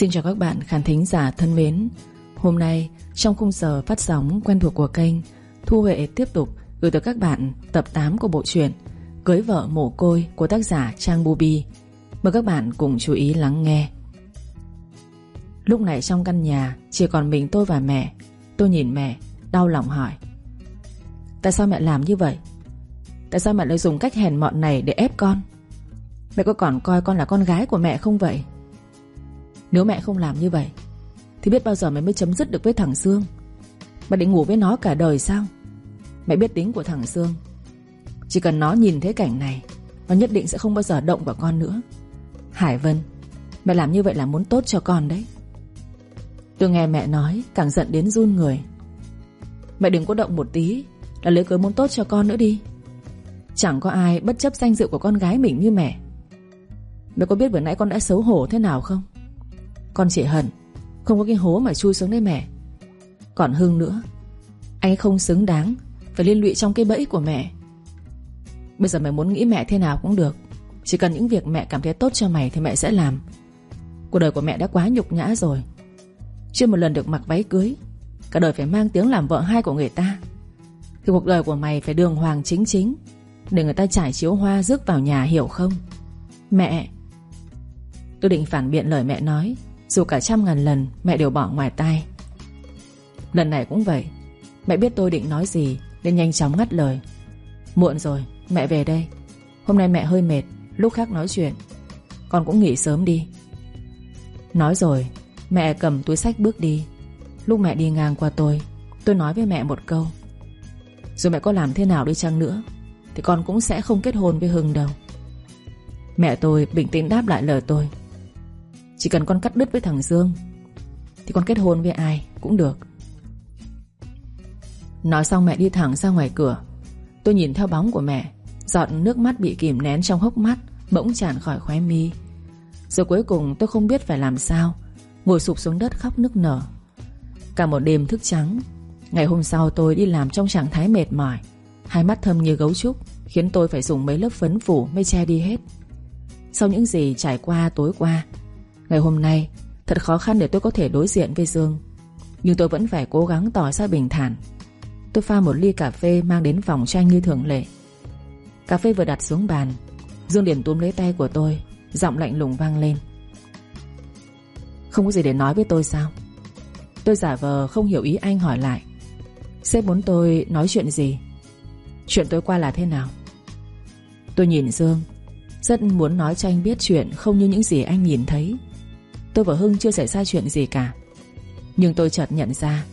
Xin chào các bạn khán thính giả thân mến. Hôm nay, trong khung giờ phát sóng quen thuộc của kênh, Thu Huệ tiếp tục gửi tới các bạn tập 8 của bộ truyện Cưới vợ mồ côi của tác giả Trang Bubi Mời các bạn cùng chú ý lắng nghe. Lúc này trong căn nhà, Chỉ còn mình tôi và mẹ. Tôi nhìn mẹ, đau lòng hỏi, Tại sao mẹ làm như vậy? Tại sao mẹ lại dùng cách hèn mọn này để ép con? Mẹ có còn coi con là con gái của mẹ không vậy? Nếu mẹ không làm như vậy, Thì biết bao giờ mẹ mới chấm dứt được với thằng Sương? Mẹ định ngủ với nó cả đời sao? Mẹ biết tính của thằng Sương. Chỉ cần nó nhìn thấy cảnh này, Nó nhất định sẽ không bao giờ động vào con nữa. Hải Vân, Mẹ làm như vậy là muốn tốt cho con đấy. Tôi nghe mẹ nói, Càng giận đến run người. Mẹ đừng có động một tí, Là lấy cớ muốn tốt cho con nữa đi. Chẳng có ai bất chấp danh dự của con gái mình như mẹ. Mẹ có biết vừa nãy con đã xấu hổ thế nào không? Con chỉ hận, Không có cái hố mà chui xuống đây mẹ. Còn Hưng nữa, Anh không xứng đáng Phải liên lụy trong cái bẫy của mẹ. Bây giờ mày muốn nghĩ mẹ thế nào cũng được, Chỉ cần những việc mẹ cảm thấy tốt cho mày Thì mẹ sẽ làm. Cuộc đời của mẹ đã quá nhục nhã rồi, Chưa một lần được mặc váy cưới, Cả đời phải mang tiếng làm vợ hai của người ta. Thì cuộc đời của mày phải đường hoàng chính chính, Để người ta trải chiếu hoa rước vào nhà hiểu không? Mẹ, Tôi định phản biện lời mẹ nói. Dù cả trăm ngàn lần mẹ đều bỏ ngoài tai. Lần này cũng vậy. Mẹ biết tôi định nói gì Nên nhanh chóng ngắt lời. Muộn rồi, mẹ về đây. Hôm nay mẹ hơi mệt, Lúc khác nói chuyện. Con cũng nghỉ sớm đi. Nói rồi, Mẹ cầm túi sách bước đi. Lúc mẹ đi ngang qua tôi Tôi nói với mẹ một câu. Dù mẹ có làm thế nào đi chăng nữa, Thì con cũng sẽ không kết hôn với Hưng đâu. Mẹ tôi bình tĩnh đáp lại lời tôi. Chỉ cần con cắt đứt với thằng Dương, Thì con kết hôn với ai cũng được. Nói xong mẹ đi thẳng ra ngoài cửa. Tôi nhìn theo bóng của mẹ, Giọt nước mắt bị kìm nén trong hốc mắt Bỗng tràn khỏi khóe mi. Rồi cuối cùng tôi không biết phải làm sao, Ngồi sụp xuống đất khóc nức nở. Cả một đêm thức trắng, Ngày hôm sau tôi đi làm trong trạng thái mệt mỏi. Hai mắt thâm như gấu trúc, Khiến tôi phải dùng mấy lớp phấn phủ mới che đi hết. Sau những gì trải qua tối qua Ngày hôm nay, Thật khó khăn để tôi có thể đối diện với Dương. Nhưng tôi vẫn phải cố gắng tỏ ra bình thản. Tôi pha một ly cà phê Mang đến phòng tranh như thường lệ. Cà phê vừa đặt xuống bàn, Dương liền túm lấy tay của tôi, Giọng lạnh lùng vang lên. Không có gì để nói với tôi sao? Tôi giả vờ không hiểu ý anh hỏi lại. Sếp muốn tôi nói chuyện gì? Chuyện tối qua là thế nào? Tôi nhìn Dương, Rất muốn nói cho anh biết chuyện Không như những gì anh nhìn thấy. Tôi và Hưng chưa xảy ra chuyện gì cả. Nhưng tôi chợt nhận ra,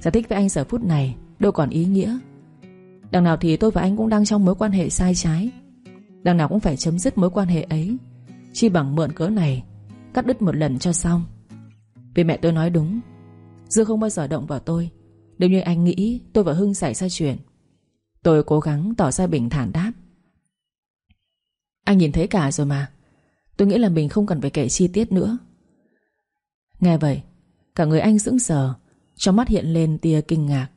Giải thích với anh giờ phút này Đâu còn ý nghĩa. Đằng nào thì tôi và anh cũng đang trong mối quan hệ sai trái. Đằng nào cũng phải chấm dứt mối quan hệ ấy. Chi bằng mượn cớ này, Cắt đứt một lần cho xong. Vì mẹ tôi nói đúng, Dương không bao giờ động vào tôi. Nếu như anh nghĩ tôi và Hưng xảy ra chuyện, Tôi cố gắng tỏ ra bình thản đáp. Anh nhìn thấy cả rồi mà. Tôi nghĩ là mình không cần phải kể chi tiết nữa. Nghe vậy, Cả người anh sững sờ, Trong mắt hiện lên tia kinh ngạc.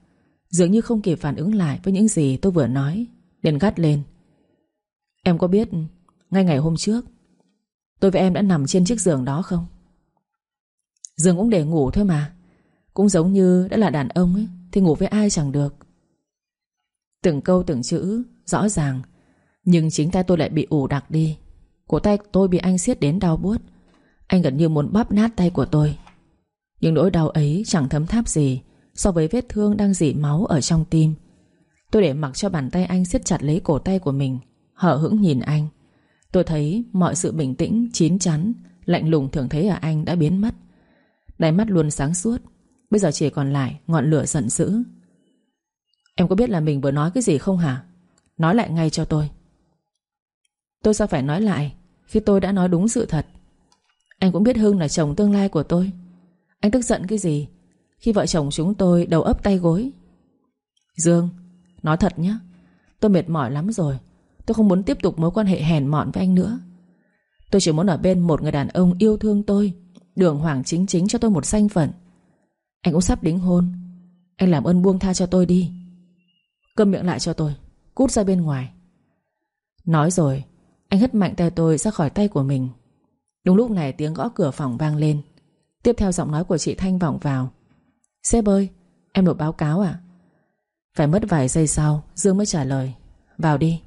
Dường như không kịp phản ứng lại với những gì tôi vừa nói, liền gắt lên. Em có biết Ngay ngày hôm trước, Tôi và em đã nằm trên chiếc giường đó không? Giường cũng để ngủ thôi mà. Cũng giống như đã là đàn ông ấy, Thì ngủ với ai chẳng được. Từng câu từng chữ, Rõ ràng. Nhưng chính tay tôi lại bị ủ đặc đi. Cổ tay tôi bị anh siết đến đau buốt. Anh gần như muốn bóp nát tay của tôi. Nhưng nỗi đau ấy chẳng thấm tháp gì So với vết thương đang dỉ máu ở trong tim. Tôi để mặc cho bàn tay anh siết chặt lấy cổ tay của mình Hở hững nhìn anh. Tôi thấy mọi sự bình tĩnh, chín chắn Lạnh lùng thường thấy ở anh đã biến mất. Đáy mắt luôn sáng suốt. Bây giờ chỉ còn lại ngọn lửa giận dữ. Em có biết là mình vừa nói cái gì không hả? Nói lại ngay cho tôi. Tôi sao phải nói lại? Khi tôi đã nói đúng sự thật anh cũng biết Hưng là chồng tương lai của tôi. Anh tức giận cái gì? Khi vợ chồng chúng tôi đầu ấp tay gối. Dương, Nói thật nhé, Tôi mệt mỏi lắm rồi. Tôi không muốn tiếp tục mối quan hệ hèn mọn với anh nữa. Tôi chỉ muốn ở bên một người đàn ông yêu thương tôi, Đường hoàng chính chính cho tôi một danh phận. Anh cũng sắp đính hôn. Anh làm ơn buông tha cho tôi đi. Câm miệng lại cho tôi, Cút ra bên ngoài. Nói rồi, Anh hất mạnh tay tôi ra khỏi tay của mình. Đúng lúc này tiếng gõ cửa phòng vang lên. Tiếp theo giọng nói của chị Thanh vọng vào. Sếp ơi, Em nộp báo cáo à Phải mất vài giây sau, Dương mới trả lời. Vào đi.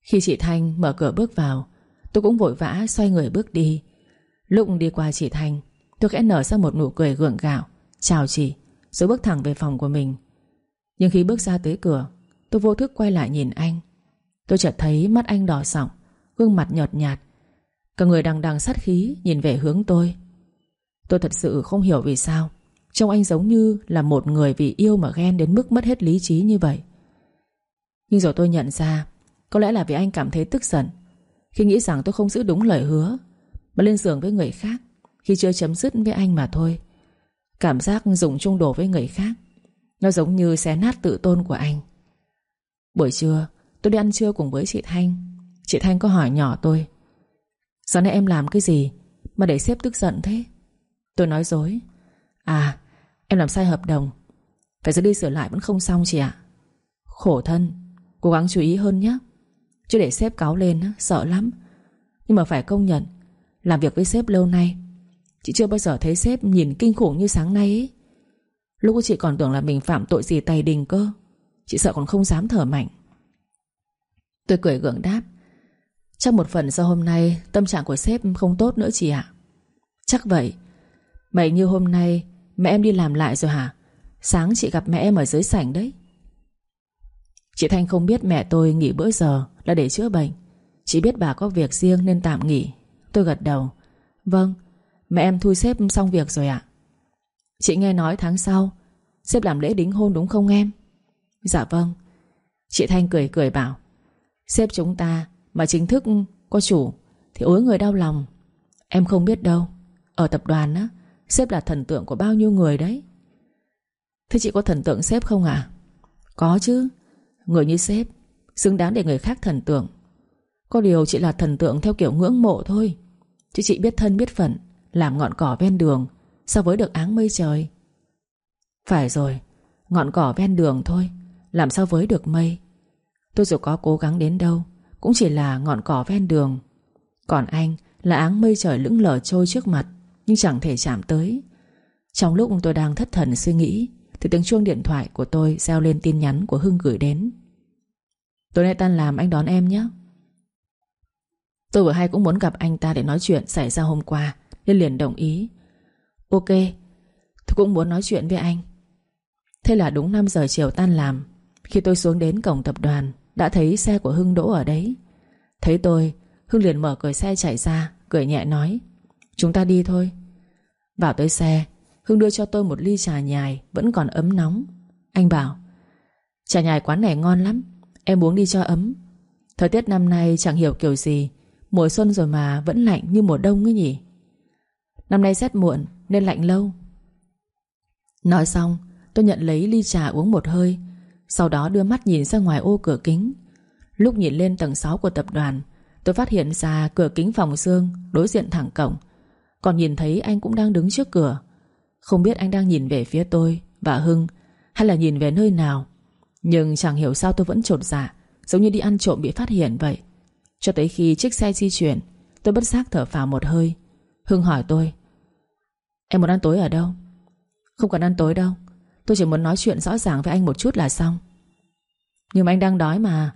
Khi chị Thanh mở cửa bước vào, Tôi cũng vội vã xoay người bước đi. Lúc đi qua chị Thanh, Tôi khẽ nở ra một nụ cười gượng gạo. Chào chị, Rồi bước thẳng về phòng của mình. Nhưng khi bước ra tới cửa, Tôi vô thức quay lại nhìn anh. Tôi chợt thấy mắt anh đỏ sọng, Gương mặt nhợt nhạt Cả người đằng đằng sát khí, nhìn về hướng tôi. Tôi thật sự không hiểu vì sao. Trông anh giống như là một người vì yêu mà ghen đến mức mất hết lý trí như vậy. Nhưng rồi tôi nhận ra, Có lẽ là vì anh cảm thấy tức giận. Khi nghĩ rằng tôi không giữ đúng lời hứa, Mà lên giường với người khác, Khi chưa chấm dứt với anh mà thôi. Cảm giác dùng chung đồ với người khác, Nó giống như xé nát tự tôn của anh. Buổi trưa, Tôi đi ăn trưa cùng với chị Thanh. Chị Thanh có hỏi nhỏ tôi Sáng nay em làm cái gì Mà để sếp tức giận thế? Tôi nói dối. À em làm sai hợp đồng. Phải giờ đi sửa lại vẫn không xong chị ạ. Khổ thân, Cố gắng chú ý hơn nhé. Chứ để sếp cáo lên sợ lắm. Nhưng mà phải công nhận, Làm việc với sếp lâu nay, Chị chưa bao giờ thấy sếp nhìn kinh khủng như sáng nay ấy. Lúc chị còn tưởng là mình phạm tội gì tày đình cơ. Chị sợ còn không dám thở mạnh. Tôi cười gượng đáp. Chắc một phần do hôm nay Tâm trạng của sếp không tốt nữa chị ạ. Chắc vậy. Vậy như hôm nay Mẹ em đi làm lại rồi hả? Sáng chị gặp mẹ em ở dưới sảnh đấy. Chị Thanh không biết mẹ tôi nghỉ bữa giờ Là để chữa bệnh. Chị biết bà có việc riêng nên tạm nghỉ. Tôi gật đầu. Vâng Mẹ em thu xếp xong việc rồi ạ. Chị nghe nói tháng sau, sếp làm lễ đính hôn đúng không em? Dạ vâng. Chị Thanh cười cười bảo, sếp chúng ta mà chính thức có chủ Thì ối người đau lòng. Em không biết đâu. Ở tập đoàn á Sếp là thần tượng của bao nhiêu người đấy. Thế chị có thần tượng sếp không à Có chứ. Người như sếp Xứng đáng để người khác thần tượng. Có điều chị là thần tượng theo kiểu ngưỡng mộ thôi. Chứ chị biết thân biết phận, Làm ngọn cỏ ven đường So với được áng mây trời? Phải rồi, Ngọn cỏ ven đường thôi, Làm sao với được mây? Tôi dù có cố gắng đến đâu cũng chỉ là ngọn cỏ ven đường. Còn anh là áng mây trời lững lờ trôi trước mặt, Nhưng chẳng thể chạm tới. Trong lúc tôi đang thất thần suy nghĩ, Thì tiếng chuông điện thoại của tôi Reo lên tin nhắn của Hưng gửi đến. Tối nay tan làm anh đón em nhé. Tôi vừa hay cũng muốn gặp anh ta Để nói chuyện xảy ra hôm qua, Nên liền đồng ý. Ok, Tôi cũng muốn nói chuyện với anh. Thế là đúng 5 giờ chiều tan làm, Khi tôi xuống đến cổng tập đoàn đã thấy xe của Hưng đỗ ở đấy. Thấy tôi, Hưng liền mở cửa xe chạy ra, Cười nhẹ nói, Chúng ta đi thôi. Vào tới xe, Hưng đưa cho tôi một ly trà nhài Vẫn còn ấm nóng. Anh bảo, Trà nhài quán này ngon lắm, Em uống đi cho ấm. Thời tiết năm nay chẳng hiểu kiểu gì, Mùa xuân rồi mà vẫn lạnh như mùa đông ấy nhỉ. Năm nay rét muộn Nên lạnh lâu. Nói xong, tôi nhận lấy ly trà uống một hơi sau đó đưa mắt nhìn ra ngoài ô cửa kính. Lúc nhìn lên tầng 6 của tập đoàn, Tôi phát hiện ra cửa kính phòng Dương Đối diện thẳng cổng. Còn nhìn thấy anh cũng đang đứng trước cửa. Không biết anh đang nhìn về phía tôi Và Hưng Hay là nhìn về nơi nào. Nhưng chẳng hiểu sao tôi vẫn trột dạ Giống như đi ăn trộm bị phát hiện vậy. Cho tới khi chiếc xe di chuyển, Tôi bất giác thở phào một hơi. Hưng hỏi tôi, Em muốn ăn tối ở đâu? Không cần ăn tối đâu. Tôi chỉ muốn nói chuyện rõ ràng với anh một chút là xong. Nhưng mà anh đang đói mà.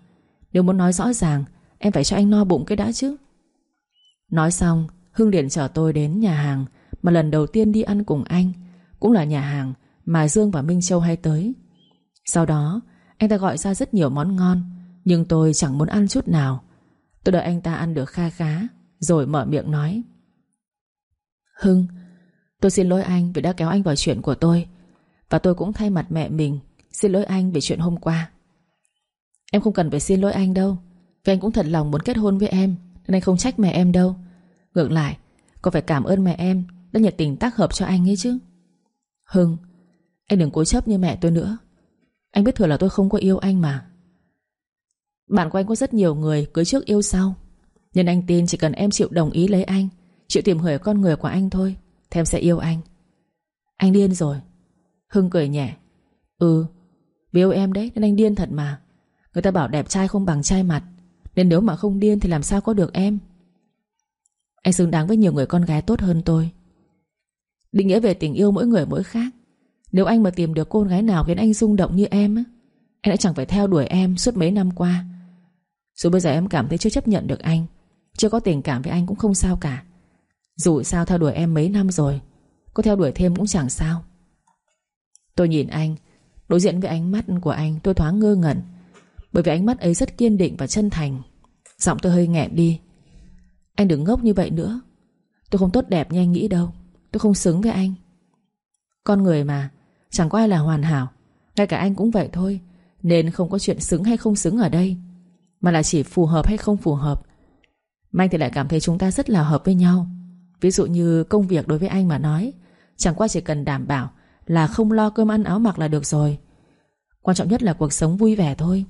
Nếu muốn nói rõ ràng, Em phải cho anh no bụng cái đã chứ. Nói xong, Hưng liền chở tôi đến nhà hàng, Mà lần đầu tiên đi ăn cùng anh, Cũng là nhà hàng mà Dương và Minh Châu hay tới. Sau đó, Anh ta gọi ra rất nhiều món ngon, Nhưng tôi chẳng muốn ăn chút nào. Tôi đợi anh ta ăn được kha khá, Rồi mở miệng nói. Hưng, Tôi xin lỗi anh vì đã kéo anh vào chuyện của tôi. Và tôi cũng thay mặt mẹ mình Xin lỗi anh về chuyện hôm qua. Em không cần phải xin lỗi anh đâu. Vì anh cũng thật lòng muốn kết hôn với em, Nên anh không trách mẹ em đâu. Ngược lại, có phải cảm ơn mẹ em Đã nhiệt tình tác hợp cho anh ấy chứ. Hưng, Anh đừng cố chấp như mẹ tôi nữa. Anh biết thừa là tôi không có yêu anh mà. Bạn của anh có rất nhiều người Cưới trước yêu sau Nhưng anh tin chỉ cần em chịu đồng ý lấy anh, Chịu tìm hiểu con người của anh thôi, Thì em sẽ yêu anh. Anh điên rồi. Hưng cười nhẹ. Ừ Vì yêu em đấy, nên anh điên thật mà. Người ta bảo đẹp trai không bằng trai mặt, Nên nếu mà không điên thì làm sao có được em? Anh xứng đáng với nhiều người con gái tốt hơn tôi. Định nghĩa về tình yêu mỗi người mỗi khác. Nếu anh mà tìm được cô gái nào khiến anh rung động như em á Anh đã chẳng phải theo đuổi em suốt mấy năm qua. Dù bây giờ em cảm thấy chưa chấp nhận được anh, Chưa có tình cảm với anh cũng không sao cả. Dù sao theo đuổi em mấy năm rồi, Có theo đuổi thêm cũng chẳng sao. Tôi nhìn anh. Đối diện với ánh mắt của anh, tôi thoáng ngơ ngẩn. Bởi vì ánh mắt ấy rất kiên định và chân thành. Giọng tôi hơi nghẹn đi. Anh đừng ngốc như vậy nữa. Tôi không tốt đẹp như anh nghĩ đâu. Tôi không xứng với anh. Con người mà. Chẳng có ai là hoàn hảo. Ngay cả anh cũng vậy thôi. Nên không có chuyện xứng hay không xứng ở đây. Mà là chỉ phù hợp hay không phù hợp. Mà anh thì lại cảm thấy chúng ta rất là hợp với nhau. Ví dụ như công việc đối với anh mà nói. Chẳng qua chỉ cần đảm bảo là không lo cơm ăn áo mặc là được rồi. Quan trọng nhất là cuộc sống vui vẻ thôi.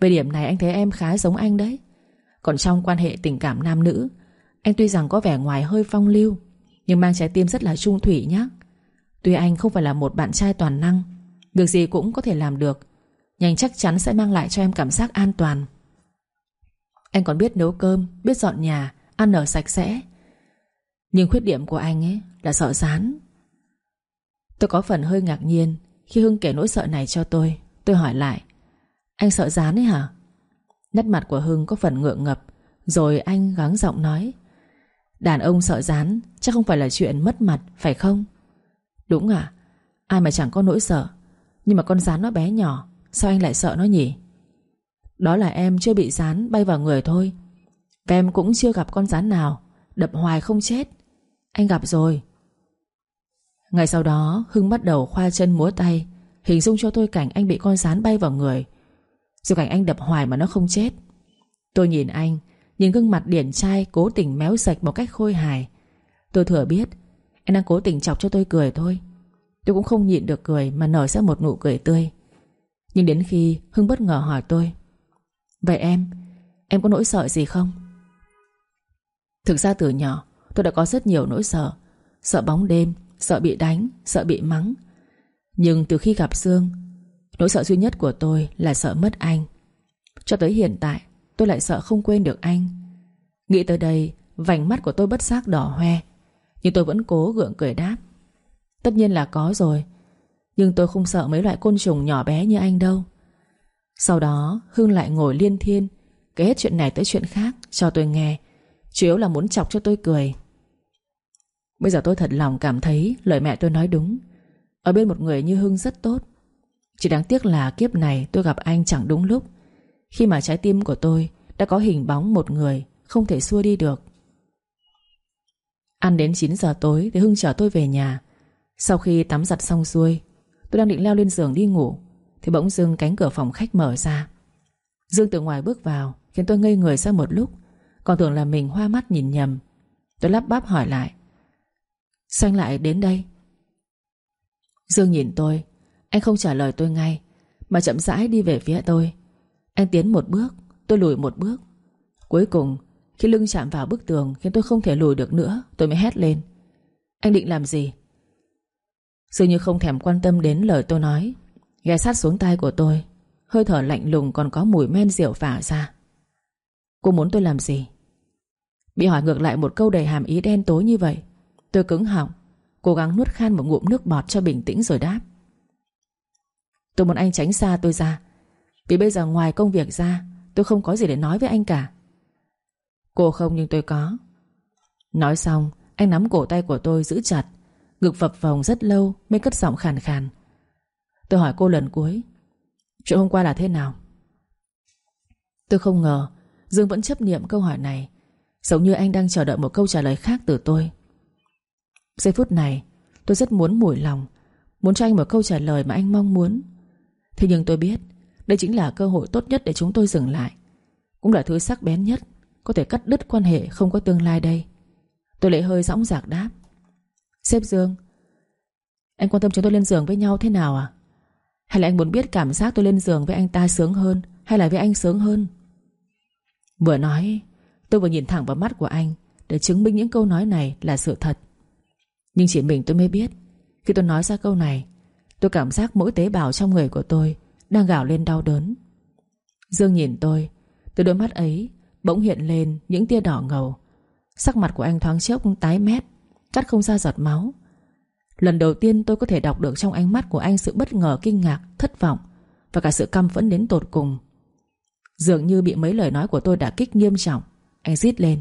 Về điểm này anh thấy em khá giống anh đấy. Còn trong quan hệ tình cảm nam nữ, Anh tuy rằng có vẻ ngoài hơi phong lưu, Nhưng mang trái tim rất là trung thủy nhé Tuy anh không phải là một bạn trai toàn năng, Việc gì cũng có thể làm được, Nhưng chắc chắn sẽ mang lại cho em cảm giác an toàn. Anh còn biết nấu cơm, Biết dọn nhà, Ăn ở sạch sẽ. Nhưng khuyết điểm của anh ấy là sợ rán. Tôi có phần hơi ngạc nhiên Khi Hưng kể nỗi sợ này cho tôi. Tôi hỏi lại, Anh sợ rán ấy hả? Nét mặt của Hưng có phần ngượng ngập, Rồi anh gắng giọng nói, Đàn ông sợ rán Chắc không phải là chuyện mất mặt, phải không? Đúng à Ai mà chẳng có nỗi sợ. Nhưng mà con rán nó bé nhỏ, Sao anh lại sợ nó nhỉ? Đó là em chưa bị rán bay vào người thôi. Và em cũng chưa gặp con rán nào, Đập hoài không chết. Anh gặp rồi. Ngày sau đó, Hưng bắt đầu khoa chân múa tay, Hình dung cho tôi cảnh anh bị con rán bay vào người. Rồi cảnh anh đập hoài mà nó không chết. Tôi nhìn anh, Nhìn gương mặt điển trai, cố tình méo sạch một cách khôi hài. Tôi thừa biết, Anh đang cố tình chọc cho tôi cười thôi. Tôi cũng không nhịn được cười Mà nở ra một nụ cười tươi. Nhưng đến khi Hưng bất ngờ hỏi tôi, Vậy em Em có nỗi sợ gì không? Thực ra từ nhỏ, Tôi đã có rất nhiều nỗi sợ. Sợ bóng đêm Sợ bị đánh, Sợ bị mắng. Nhưng từ khi gặp Dương, Nỗi sợ duy nhất của tôi là sợ mất anh. Cho tới hiện tại, Tôi lại sợ không quên được anh. Nghĩ tới đây, Vành mắt của tôi bất giác đỏ hoe, Nhưng tôi vẫn cố gượng cười đáp. Tất nhiên là có rồi, Nhưng tôi không sợ mấy loại côn trùng nhỏ bé như anh đâu. Sau đó, Hưng lại ngồi liên thiên, Kể hết chuyện này tới chuyện khác cho tôi nghe, Chủ yếu là muốn chọc cho tôi cười. Bây giờ tôi thật lòng cảm thấy Lời mẹ tôi nói đúng. Ở bên một người như Hưng rất tốt. Chỉ đáng tiếc là kiếp này tôi gặp anh chẳng đúng lúc. Khi mà trái tim của tôi Đã có hình bóng một người, Không thể xua đi được. Ăn đến 9 giờ tối Thì Hưng chở tôi về nhà. Sau khi tắm giặt xong xuôi, Tôi đang định leo lên giường đi ngủ, Thì bỗng dưng cánh cửa phòng khách mở ra. Dương từ ngoài bước vào, Khiến tôi ngây người ra một lúc, Còn tưởng là mình hoa mắt nhìn nhầm. Tôi lắp bắp hỏi lại Sao anh lại đến đây. Dương nhìn tôi. Anh không trả lời tôi ngay, Mà chậm rãi đi về phía tôi. Anh tiến một bước, Tôi lùi một bước. Cuối cùng, khi lưng chạm vào bức tường Khiến tôi không thể lùi được nữa, Tôi mới hét lên. Anh định làm gì? Dường như không thèm quan tâm đến lời tôi nói. Ghé sát xuống tay của tôi. Hơi thở lạnh lùng còn có mùi men rượu phả ra. Cô muốn tôi làm gì? Bị hỏi ngược lại một câu đầy hàm ý đen tối như vậy Tôi cứng họng, Cố gắng nuốt khan một ngụm nước bọt cho bình tĩnh rồi đáp. Tôi muốn anh tránh xa tôi ra. Vì bây giờ ngoài công việc ra, Tôi không có gì để nói với anh cả. Cô không nhưng tôi có. Nói xong, Anh nắm cổ tay của tôi giữ chặt, Ngực phập vòng rất lâu Mới cất giọng khàn khàn. Tôi hỏi cô lần cuối, Chuyện hôm qua là thế nào? Tôi không ngờ Dương vẫn chấp niệm câu hỏi này, Giống như anh đang chờ đợi một câu trả lời khác từ tôi. Giây phút này, Tôi rất muốn mủi lòng, Muốn cho anh một câu trả lời mà anh mong muốn. Thế nhưng tôi biết, Đây chính là cơ hội tốt nhất để chúng tôi dừng lại. Cũng là thứ sắc bén nhất, Có thể cắt đứt quan hệ không có tương lai đây. Tôi lại hơi dõng dạc đáp. Sếp Dương, Anh quan tâm chúng tôi lên giường với nhau thế nào à? Hay là anh muốn biết cảm giác tôi lên giường với anh ta sướng hơn, Hay là với anh sướng hơn? Vừa nói, Tôi vừa nhìn thẳng vào mắt của anh, Để chứng minh những câu nói này là sự thật. Nhưng chỉ mình tôi mới biết Khi tôi nói ra câu này Tôi cảm giác mỗi tế bào trong người của tôi Đang gào lên đau đớn. Dương nhìn tôi Từ đôi mắt ấy bỗng hiện lên những tia đỏ ngầu. Sắc mặt của anh thoáng chốc tái mét Cắt không ra giọt máu. Lần đầu tiên tôi có thể đọc được trong ánh mắt của anh Sự bất ngờ, kinh ngạc, thất vọng Và cả sự căm phẫn đến tột cùng. Dường như bị mấy lời nói của tôi đã kích nghiêm trọng Anh rít lên.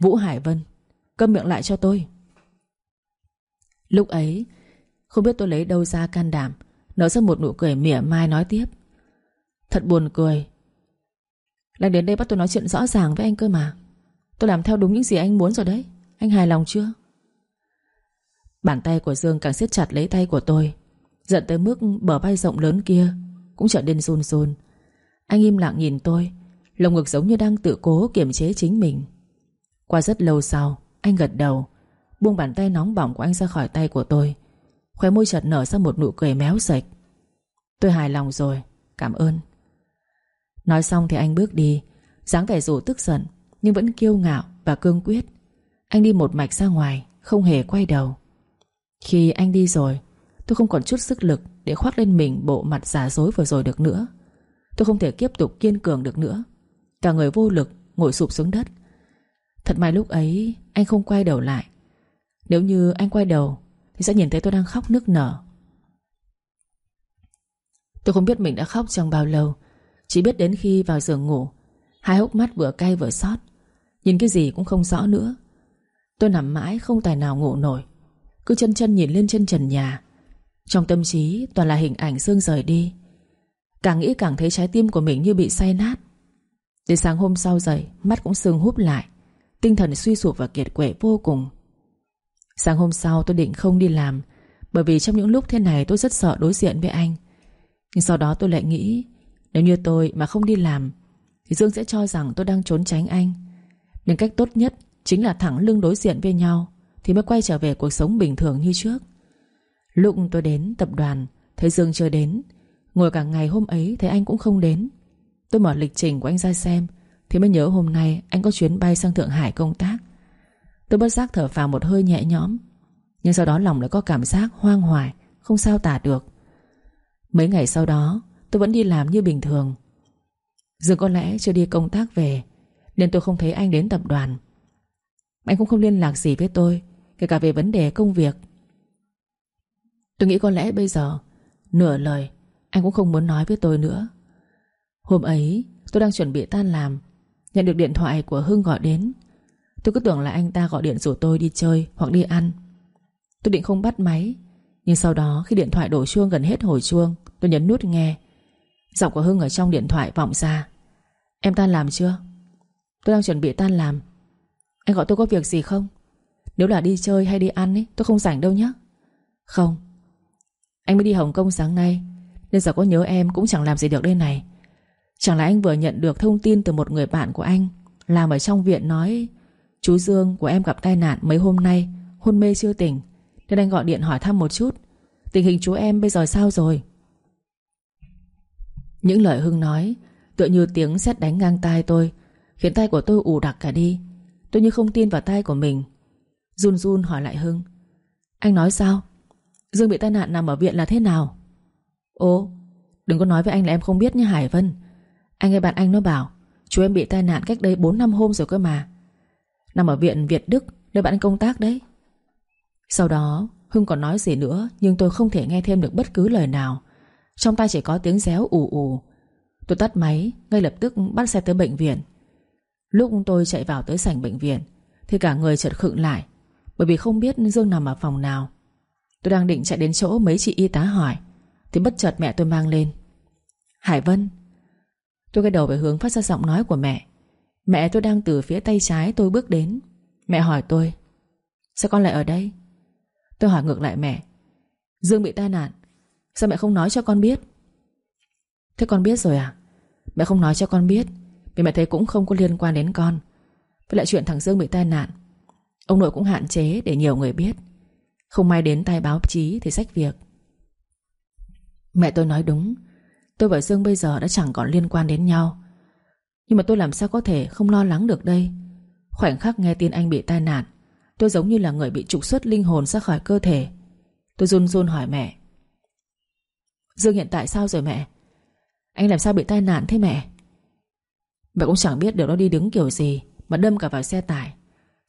Vũ Hải Vân Câm miệng lại cho tôi. Lúc ấy, Không biết tôi lấy đâu ra can đảm, Nở ra một nụ cười mỉa mai nói tiếp. Thật buồn cười. Lại đến đây bắt tôi nói chuyện rõ ràng với anh cơ mà. Tôi làm theo đúng những gì anh muốn rồi đấy. Anh hài lòng chưa? Bàn tay của Dương càng siết chặt lấy tay của tôi, Giận tới mức bờ vai rộng lớn kia Cũng trở nên run run. Anh im lặng nhìn tôi, Lồng ngực giống như đang tự cố kiềm chế chính mình. Qua rất lâu sau, Anh gật đầu Buông bàn tay nóng bỏng của anh ra khỏi tay của tôi. Khóe môi chợt nở ra một nụ cười méo sạch Tôi hài lòng rồi, Cảm ơn. Nói xong thì anh bước đi. Dáng vẻ dù tức giận, Nhưng vẫn kiêu ngạo và cương quyết. Anh đi một mạch ra ngoài, Không hề quay đầu. Khi anh đi rồi, Tôi không còn chút sức lực để khoác lên mình bộ mặt giả dối vừa rồi được nữa. Tôi không thể tiếp tục kiên cường được nữa. Cả người vô lực, ngồi sụp xuống đất. Thật may lúc ấy, anh không quay đầu lại. Nếu như anh quay đầu, Thì sẽ nhìn thấy tôi đang khóc nức nở. Tôi không biết mình đã khóc trong bao lâu. Chỉ biết đến khi vào giường ngủ, Hai hốc mắt vừa cay vừa xót. Nhìn cái gì cũng không rõ nữa. Tôi nằm mãi không tài nào ngủ nổi. Cứ chân chân nhìn lên chân trần nhà. Trong tâm trí, toàn là hình ảnh sương rời đi. Càng nghĩ càng thấy trái tim của mình như bị say nát. Đến sáng hôm sau dậy, Mắt cũng sưng húp lại. Tinh thần suy sụp và kiệt quệ vô cùng. Sáng hôm sau tôi định không đi làm, Bởi vì trong những lúc thế này tôi rất sợ đối diện với anh. Nhưng sau đó tôi lại nghĩ, Nếu như tôi mà không đi làm, Thì Dương sẽ cho rằng tôi đang trốn tránh anh. Nên cách tốt nhất Chính là thẳng lưng đối diện với nhau, Thì mới quay trở về cuộc sống bình thường như trước. Lúc tôi đến tập đoàn, Thấy Dương chưa đến, Ngồi cả ngày hôm ấy thấy anh cũng không đến. Tôi mở lịch trình của anh ra xem, Thì mới nhớ hôm nay anh có chuyến bay sang Thượng Hải công tác. Tôi bất giác thở phào một hơi nhẹ nhõm. Nhưng sau đó lòng lại có cảm giác hoang hoài, Không sao tả được. Mấy ngày sau đó, Tôi vẫn đi làm như bình thường. Dương có lẽ chưa đi công tác về, Nên tôi không thấy anh đến tập đoàn. Anh cũng không liên lạc gì với tôi, Kể cả về vấn đề công việc. Tôi nghĩ có lẽ bây giờ, Nửa lời, Anh cũng không muốn nói với tôi nữa. Hôm ấy, tôi đang chuẩn bị tan làm, Nhận được điện thoại của Hưng gọi đến. Tôi cứ tưởng là anh ta gọi điện rủ tôi đi chơi Hoặc đi ăn. Tôi định không bắt máy Nhưng sau đó khi điện thoại đổ chuông gần hết hồi chuông Tôi nhấn nút nghe. Giọng của Hưng ở trong điện thoại vọng ra. Em tan làm chưa? Tôi đang chuẩn bị tan làm. Anh gọi tôi có việc gì không? Nếu là đi chơi hay đi ăn ấy, tôi không rảnh đâu nhé Không. Anh mới đi Hồng Kông sáng nay Nên giờ có nhớ em cũng chẳng làm gì được đây này. Chẳng lẽ anh vừa nhận được thông tin từ một người bạn của anh Làm ở trong viện nói Chú Dương của em gặp tai nạn mấy hôm nay, Hôn mê chưa tỉnh, Nên anh gọi điện hỏi thăm một chút. Tình hình chú em bây giờ sao rồi? Những lời Hưng nói, Tựa như tiếng sét đánh ngang tai tôi, Khiến tay của tôi ù đặc cả đi. Tôi như không tin vào tay của mình. Run run hỏi lại Hưng, Anh nói sao? Dương bị tai nạn nằm ở viện là thế nào? Ô Đừng có nói với anh là em không biết nha Hải Vân. Anh nghe bạn anh nó bảo, Chú em bị tai nạn cách đây 4 năm hôm rồi cơ mà. Nằm ở viện Việt Đức, Nơi bạn công tác đấy. Sau đó, Hưng còn nói gì nữa, Nhưng tôi không thể nghe thêm được bất cứ lời nào. Trong tay chỉ có tiếng réo ù ù. Tôi tắt máy, Ngay lập tức bắt xe tới bệnh viện. Lúc tôi chạy vào tới sảnh bệnh viện, Thì cả người chợt khựng lại, Bởi vì không biết Dương nằm ở phòng nào. Tôi đang định chạy đến chỗ mấy chị y tá hỏi, Thì bất chợt mẹ tôi mang lên. Hải Vân. Tôi quay đầu về hướng phát ra giọng nói của mẹ. Mẹ tôi đang từ phía tay trái tôi bước đến. Mẹ hỏi tôi, Sao con lại ở đây? Tôi hỏi ngược lại mẹ, Dương bị tai nạn, Sao mẹ không nói cho con biết? Thế con biết rồi à Mẹ không nói cho con biết, Vì mẹ thấy cũng không có liên quan đến con. Với lại chuyện thằng Dương bị tai nạn, Ông nội cũng hạn chế để nhiều người biết. Không may đến tay báo chí thì sách việc. Mẹ tôi nói đúng, Tôi và Dương bây giờ đã chẳng còn liên quan đến nhau nhưng mà tôi làm sao có thể không lo lắng được đây? Khoảnh khắc nghe tin anh bị tai nạn, Tôi giống như là người bị trục xuất linh hồn ra khỏi cơ thể. Tôi run run hỏi mẹ. Dương, hiện tại sao rồi mẹ? Anh làm sao bị tai nạn thế mẹ? Mẹ cũng chẳng biết được nó đi đứng kiểu gì, Mà đâm cả vào xe tải.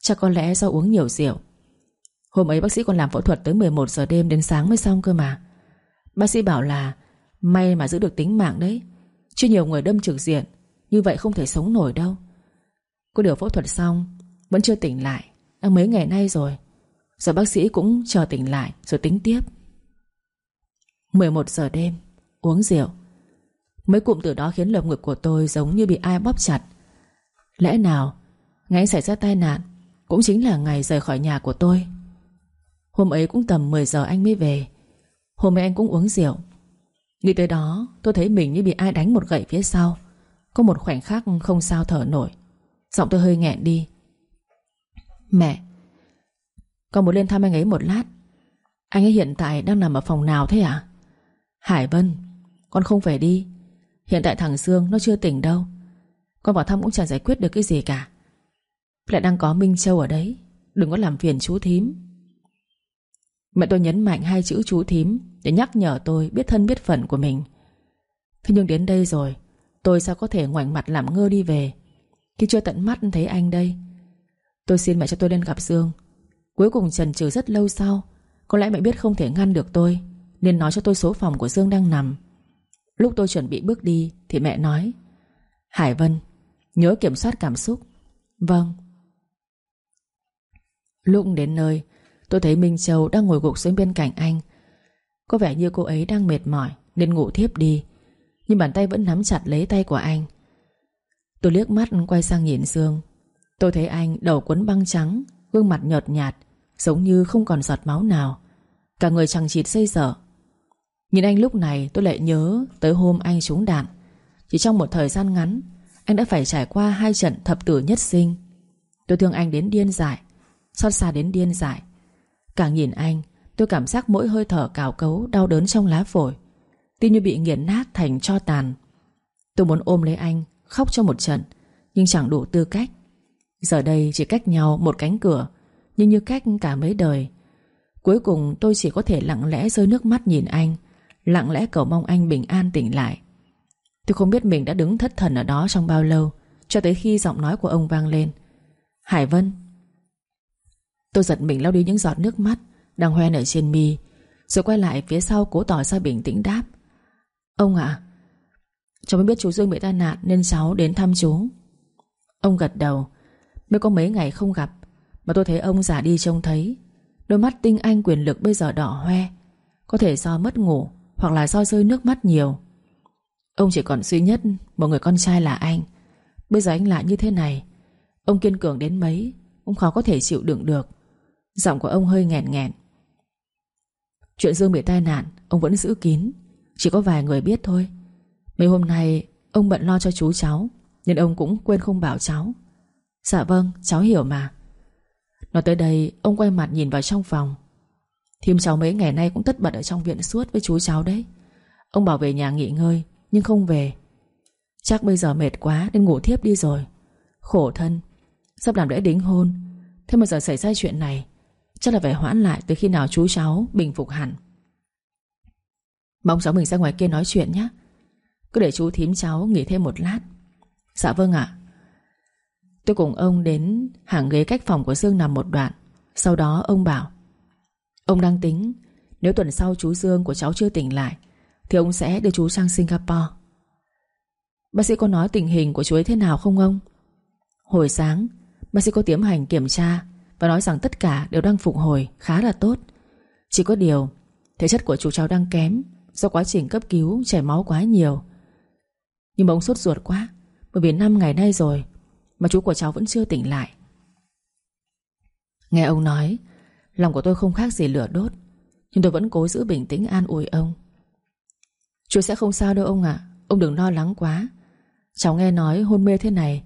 Chắc có lẽ do uống nhiều rượu. Hôm ấy bác sĩ còn làm phẫu thuật tới 11 giờ đêm đến sáng mới xong cơ mà. Bác sĩ bảo là, May mà giữ được tính mạng đấy, Chứ nhiều người đâm trực diện như vậy không thể sống nổi đâu. Cô điều phẫu thuật xong, Vẫn chưa tỉnh lại. Đã mấy ngày nay rồi. Giờ bác sĩ cũng chờ tỉnh lại, rồi tính tiếp. 11 giờ đêm, Uống rượu. Mấy cụm từ đó khiến lồng ngực của tôi giống như bị ai bóp chặt. Lẽ nào Ngày xảy ra tai nạn Cũng chính là ngày rời khỏi nhà của tôi? Hôm ấy cũng tầm 10 giờ anh mới về. Hôm ấy anh cũng uống rượu. Nghĩ tới đó, tôi thấy mình như bị ai đánh một gậy phía sau. Có một khoảnh khắc không sao thở nổi. Giọng tôi hơi nghẹn đi. Mẹ, Con muốn lên thăm anh ấy một lát. Anh ấy hiện tại đang nằm ở phòng nào thế ạ? Hải Vân, Con không phải đi. Hiện tại thằng Dương nó chưa tỉnh đâu. Con vào thăm cũng chẳng giải quyết được cái gì cả. Lại đang có Minh Châu ở đấy. Đừng có làm phiền chú thím. Mẹ tôi nhấn mạnh hai chữ chú thím Để nhắc nhở tôi biết thân biết phận của mình. Thế nhưng đến đây rồi Tôi sao có thể ngoảnh mặt làm ngơ đi về? Khi chưa tận mắt thấy anh đây, Tôi xin mẹ cho tôi lên gặp Dương. Cuối cùng trần trừ rất lâu sau, Có lẽ mẹ biết không thể ngăn được tôi, Nên nói cho tôi số phòng của Dương đang nằm. Lúc tôi chuẩn bị bước đi, Thì mẹ nói, Hải Vân, Nhớ kiểm soát cảm xúc. Vâng. Lúc đến nơi, Tôi thấy Minh Châu đang ngồi gục xuống bên cạnh anh. Có vẻ như cô ấy đang mệt mỏi, Nên ngủ thiếp đi. Nhưng bàn tay vẫn nắm chặt lấy tay của anh. Tôi liếc mắt quay sang nhìn Dương. Tôi thấy anh đầu quấn băng trắng, Gương mặt nhợt nhạt, Giống như không còn giọt máu nào. Cả người chẳng chịt xây dở Nhìn anh lúc này, tôi lại nhớ Tới hôm anh trúng đạn. Chỉ trong một thời gian ngắn, Anh đã phải trải qua hai trận thập tử nhất sinh. Tôi thương anh đến điên dại, Xót xa đến điên dại. Càng nhìn anh, Tôi cảm giác mỗi hơi thở cào cấu Đau đớn trong lá phổi. Tim như bị nghiền nát thành cho tàn. Tôi muốn ôm lấy anh, Khóc cho một trận, Nhưng chẳng đủ tư cách. Giờ đây chỉ cách nhau một cánh cửa, Nhưng như cách cả mấy đời. Cuối cùng tôi chỉ có thể lặng lẽ rơi nước mắt nhìn anh, Lặng lẽ cầu mong anh bình an tỉnh lại. Tôi không biết mình đã đứng thất thần ở đó trong bao lâu, Cho tới khi giọng nói của ông vang lên. Hải Vân. Tôi giật mình lau đi những giọt nước mắt Đang hoen ở trên mi, Rồi quay lại phía sau cố tỏ ra bình tĩnh đáp. Ông ạ. À, Cháu mới biết chú Dương bị tai nạn Nên cháu đến thăm chú. Ông gật đầu. Mới có mấy ngày không gặp Mà tôi thấy ông già đi trông thấy. Đôi mắt tinh anh quyền lực bây giờ đỏ hoe. Có thể do mất ngủ Hoặc là do rơi nước mắt nhiều. Ông chỉ còn duy nhất Một người con trai là anh. Bây giờ anh lại như thế này. Ông kiên cường đến mấy Cũng khó có thể chịu đựng được. Giọng của ông hơi nghẹn nghẹn. Chuyện Dương bị tai nạn Ông vẫn giữ kín. Chỉ có vài người biết thôi. Mấy hôm nay, ông bận lo cho chú cháu, Nên ông cũng quên không bảo cháu. Dạ vâng cháu hiểu mà. Nói tới đây, ông quay mặt nhìn vào trong phòng. Thím cháu mấy ngày nay cũng tất bật ở trong viện suốt với chú cháu đấy. Ông bảo về nhà nghỉ ngơi, Nhưng không về. Chắc bây giờ mệt quá nên ngủ thiếp đi rồi. Khổ thân, Sắp làm lễ đính hôn. Thế mà giờ xảy ra chuyện này, Chắc là phải hoãn lại từ khi nào chú cháu bình phục hẳn. Mong cháu mình ra ngoài kia nói chuyện nhé. Cứ để chú thím cháu nghỉ thêm một lát. Dạ vâng ạ. Tôi cùng ông đến hàng ghế cách phòng của Dương nằm một đoạn. Sau đó ông bảo, Ông đang tính, Nếu tuần sau chú Dương của cháu chưa tỉnh lại, Thì ông sẽ đưa chú sang Singapore. Bác sĩ có nói tình hình của chú ấy thế nào không ông? Hồi sáng, Bác sĩ có tiến hành kiểm tra Và nói rằng tất cả đều đang phục hồi khá là tốt. Chỉ có điều, Thể chất của chú cháu đang kém Do quá trình cấp cứu, chảy máu quá nhiều. Nhưng bỗng sốt ruột quá, Bởi vì 5 ngày nay rồi Mà chú của cháu vẫn chưa tỉnh lại. Nghe ông nói, Lòng của tôi không khác gì lửa đốt, Nhưng tôi vẫn cố giữ bình tĩnh an ủi ông. Chú sẽ không sao đâu ông ạ, Ông đừng lo lắng quá. Cháu nghe nói hôn mê thế này,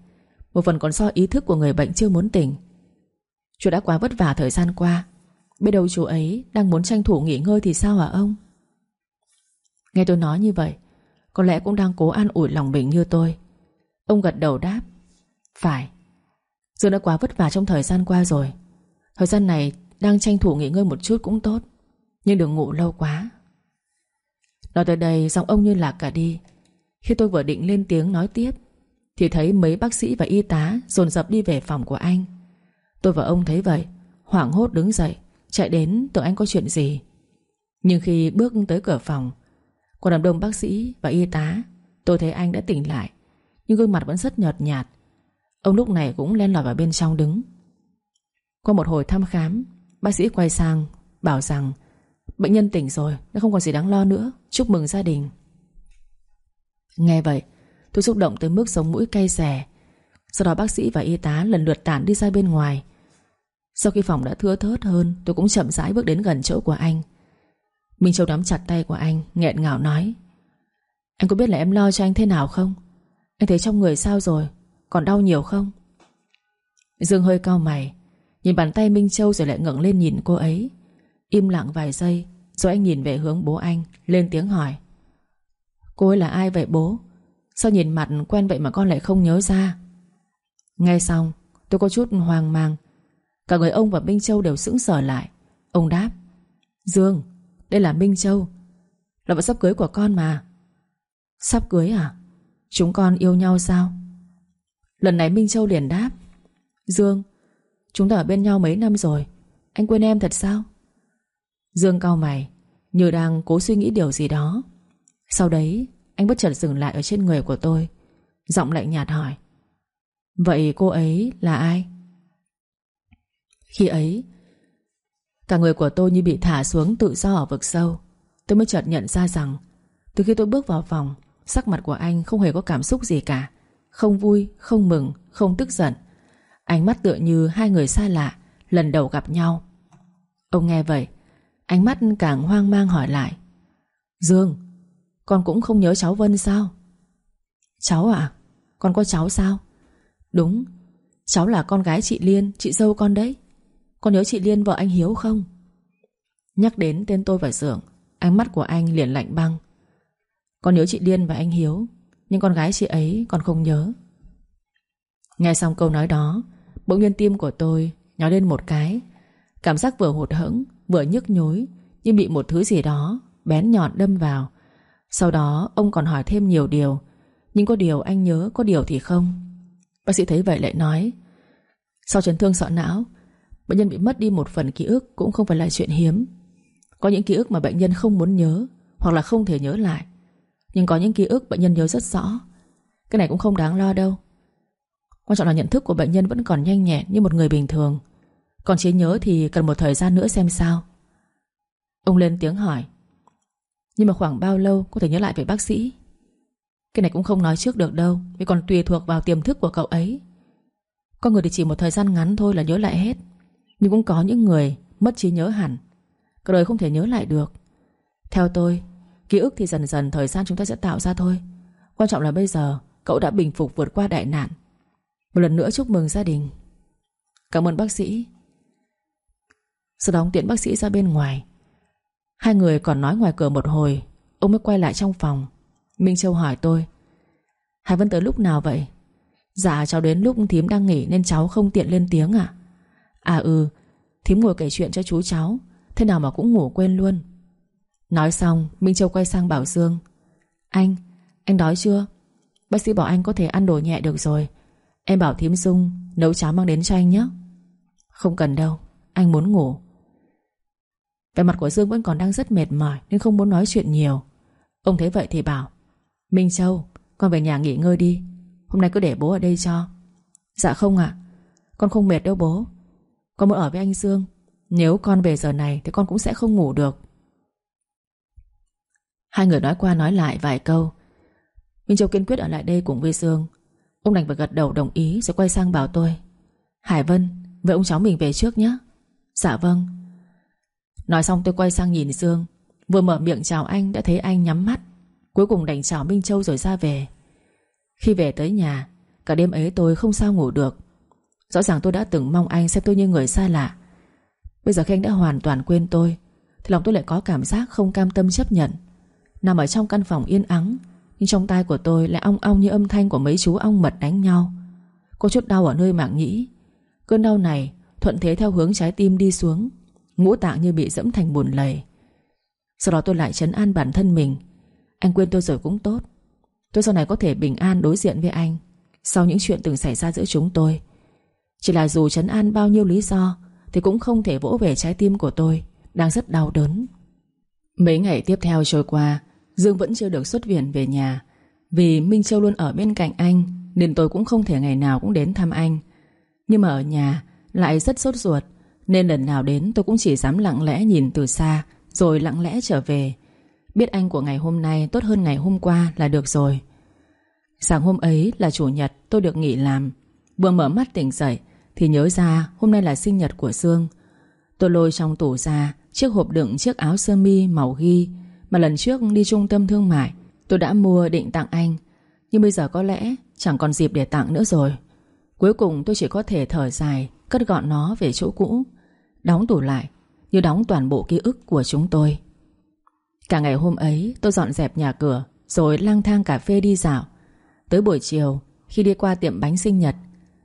Một phần còn do ý thức của người bệnh chưa muốn tỉnh. Chú đã quá vất vả thời gian qua Biết đâu chú ấy đang muốn tranh thủ nghỉ ngơi thì sao hả ông? Nghe tôi nói như vậy, Có lẽ cũng đang cố an ủi lòng mình như tôi. Ông gật đầu đáp, Phải Dương đã quá vất vả trong thời gian qua rồi. Thời gian này đang tranh thủ nghỉ ngơi một chút cũng tốt, Nhưng đừng ngủ lâu quá. Nói tới đây, giọng ông như lạc cả đi. Khi tôi vừa định lên tiếng nói tiếp, Thì thấy mấy bác sĩ và y tá dồn dập đi về phòng của anh. Tôi và ông thấy vậy, Hoảng hốt đứng dậy, Chạy đến tưởng anh có chuyện gì. Nhưng khi bước tới cửa phòng còn đám đông bác sĩ và y tá, Tôi thấy anh đã tỉnh lại, Nhưng gương mặt vẫn rất nhợt nhạt. Ông lúc này cũng len lỏi vào bên trong đứng. Qua một hồi thăm khám, Bác sĩ quay sang, Bảo rằng, Bệnh nhân tỉnh rồi Đã không còn gì đáng lo nữa, Chúc mừng gia đình. Nghe vậy, Tôi xúc động tới mức sống mũi cay xè. Sau đó bác sĩ và y tá lần lượt tản đi ra bên ngoài. Sau khi phòng đã thưa thớt hơn, Tôi cũng chậm rãi bước đến gần chỗ của anh. Minh Châu nắm chặt tay của anh, nghẹn ngào nói. Anh có biết là em lo cho anh thế nào không? Anh thấy trong người sao rồi? Còn đau nhiều không? Dương hơi cao mày, Nhìn bàn tay Minh Châu rồi lại ngẩng lên nhìn cô ấy. Im lặng vài giây, Rồi anh nhìn về hướng bố anh, Lên tiếng hỏi. Cô ấy là ai vậy bố? Sao nhìn mặt quen vậy mà con lại không nhớ ra? Nghe xong, tôi có chút hoang mang. Cả người ông và Minh Châu đều sững sờ lại. Ông đáp. Dương đây là Minh Châu. Là vợ sắp cưới của con mà. Sắp cưới à? Chúng con yêu nhau sao? Lần này Minh Châu liền đáp. Dương, Chúng ta ở bên nhau mấy năm rồi? Anh quên em thật sao? Dương cau mày, Như đang cố suy nghĩ điều gì đó. Sau đấy, anh bất chợt dừng lại ở trên người của tôi, Giọng lạnh nhạt hỏi. Vậy cô ấy là ai? Khi ấy Cả người của tôi như bị thả xuống tự do ở vực sâu. Tôi mới chợt nhận ra rằng Từ khi tôi bước vào phòng Sắc mặt của anh không hề có cảm xúc gì cả. Không vui, không mừng, không tức giận. Ánh mắt tựa như hai người xa lạ Lần đầu gặp nhau. Ông nghe vậy Ánh mắt càng hoang mang hỏi lại. Dương Con cũng không nhớ cháu Vân sao? Cháu à Con có cháu sao? Đúng Cháu là con gái chị Liên Chị dâu con đấy. Có nhớ chị Liên vợ anh Hiếu không? Nhắc đến tên tôi và Dượng, Ánh mắt của anh liền lạnh băng. Con nhớ chị Liên và anh Hiếu, Nhưng con gái chị ấy còn không nhớ. Nghe xong câu nói đó, Bỗng nhiên tim của tôi nhói lên một cái. Cảm giác vừa hụt hẫng, Vừa nhức nhối, Như bị một thứ gì đó Bén nhọn đâm vào. Sau đó, ông còn hỏi thêm nhiều điều. Nhưng có điều anh nhớ, Có điều thì không. Bác sĩ thấy vậy lại nói, Sau chấn thương sọ não Bệnh nhân bị mất đi một phần ký ức Cũng không phải là chuyện hiếm. Có những ký ức mà bệnh nhân không muốn nhớ Hoặc là không thể nhớ lại. Nhưng có những ký ức bệnh nhân nhớ rất rõ. Cái này cũng không đáng lo đâu. Quan trọng là nhận thức của bệnh nhân vẫn còn nhanh nhẹn như một người bình thường. Còn trí nhớ thì cần một thời gian nữa xem sao. Ông lên tiếng hỏi, Nhưng mà khoảng bao lâu có thể nhớ lại về bác sĩ? Cái này cũng không nói trước được đâu, Vì còn tùy thuộc vào tiềm thức của cậu ấy. Con người thì chỉ một thời gian ngắn thôi là nhớ lại hết. Nhưng cũng có những người mất trí nhớ hẳn, Cả đời không thể nhớ lại được. Theo tôi, Ký ức thì dần dần thời gian chúng ta sẽ tạo ra thôi. Quan trọng là bây giờ, Cậu đã bình phục vượt qua đại nạn. Một lần nữa chúc mừng gia đình. Cảm ơn bác sĩ. Sau đó ông tiện bác sĩ ra bên ngoài. Hai người còn nói ngoài cửa một hồi, Ông mới quay lại trong phòng. Minh Châu hỏi tôi Hải Vân tới lúc nào vậy? Dạ cháu đến lúc thím đang nghỉ Nên cháu không tiện lên tiếng à À ừ Thím ngồi kể chuyện cho chú cháu Thế nào mà cũng ngủ quên luôn. Nói xong Minh Châu quay sang bảo Dương. Anh, anh đói chưa? Bác sĩ bảo anh có thể ăn đồ nhẹ được rồi. Em bảo thím Dung nấu cháo mang đến cho anh nhé. Không cần đâu Anh muốn ngủ. Vẻ mặt của Dương vẫn còn đang rất mệt mỏi Nên không muốn nói chuyện nhiều. Ông thấy vậy thì bảo Minh Châu con về nhà nghỉ ngơi đi. Hôm nay cứ để bố ở đây cho. Dạ không ạ Con không mệt đâu bố. Con muốn ở với anh Dương. Nếu con về giờ này thì con cũng sẽ không ngủ được. Hai người nói qua nói lại vài câu. Minh Châu kiên quyết ở lại đây cùng với Dương. Ông đành phải gật đầu đồng ý Rồi quay sang bảo tôi. Hải Vân, vậy ông cháu mình về trước nhé. Dạ vâng. Nói xong tôi quay sang nhìn Dương. Vừa mở miệng chào anh đã thấy anh nhắm mắt. Cuối cùng đành chào Minh Châu rồi ra về. Khi về tới nhà Cả đêm ấy tôi không sao ngủ được. Rõ ràng tôi đã từng mong anh xem tôi như người xa lạ. Bây giờ khi anh đã hoàn toàn quên tôi, Thì lòng tôi lại có cảm giác không cam tâm chấp nhận. Nằm ở trong căn phòng yên ắng, nhưng trong tai của tôi lại ong ong như âm thanh của mấy chú ong mật đánh nhau. Có chút đau ở nơi mảng nhĩ Cơn đau này thuận thế theo hướng trái tim đi xuống, Ngũ tạng như bị dẫm thành bùn lầy. Sau đó tôi lại chấn an bản thân mình. Anh quên tôi rồi cũng tốt. Tôi sau này có thể bình an đối diện với anh. Sau những chuyện từng xảy ra giữa chúng tôi chỉ là dù chấn an bao nhiêu lý do, Thì cũng không thể vỗ về trái tim của tôi, Đang rất đau đớn. Mấy ngày tiếp theo trôi qua, Dương vẫn chưa được xuất viện về nhà. Vì Minh Châu luôn ở bên cạnh anh, Nên tôi cũng không thể ngày nào cũng đến thăm anh. Nhưng mà ở nhà, Lại rất sốt ruột, Nên lần nào đến tôi cũng chỉ dám lặng lẽ nhìn từ xa, Rồi lặng lẽ trở về. Biết anh của ngày hôm nay tốt hơn ngày hôm qua là được rồi. Sáng hôm ấy là chủ nhật, tôi được nghỉ làm. Vừa mở mắt tỉnh dậy thì nhớ ra hôm nay là sinh nhật của Dương. Tôi lôi trong tủ ra Chiếc hộp đựng chiếc áo sơ mi màu ghi Mà lần trước đi trung tâm thương mại, Tôi đã mua định tặng anh. Nhưng bây giờ có lẽ chẳng còn dịp để tặng nữa rồi. Cuối cùng tôi chỉ có thể thở dài, Cất gọn nó về chỗ cũ. Đóng tủ lại, Như đóng toàn bộ ký ức của chúng tôi. Cả ngày hôm ấy, tôi dọn dẹp nhà cửa, Rồi lang thang cà phê đi dạo. Tới buổi chiều, Khi đi qua tiệm bánh sinh nhật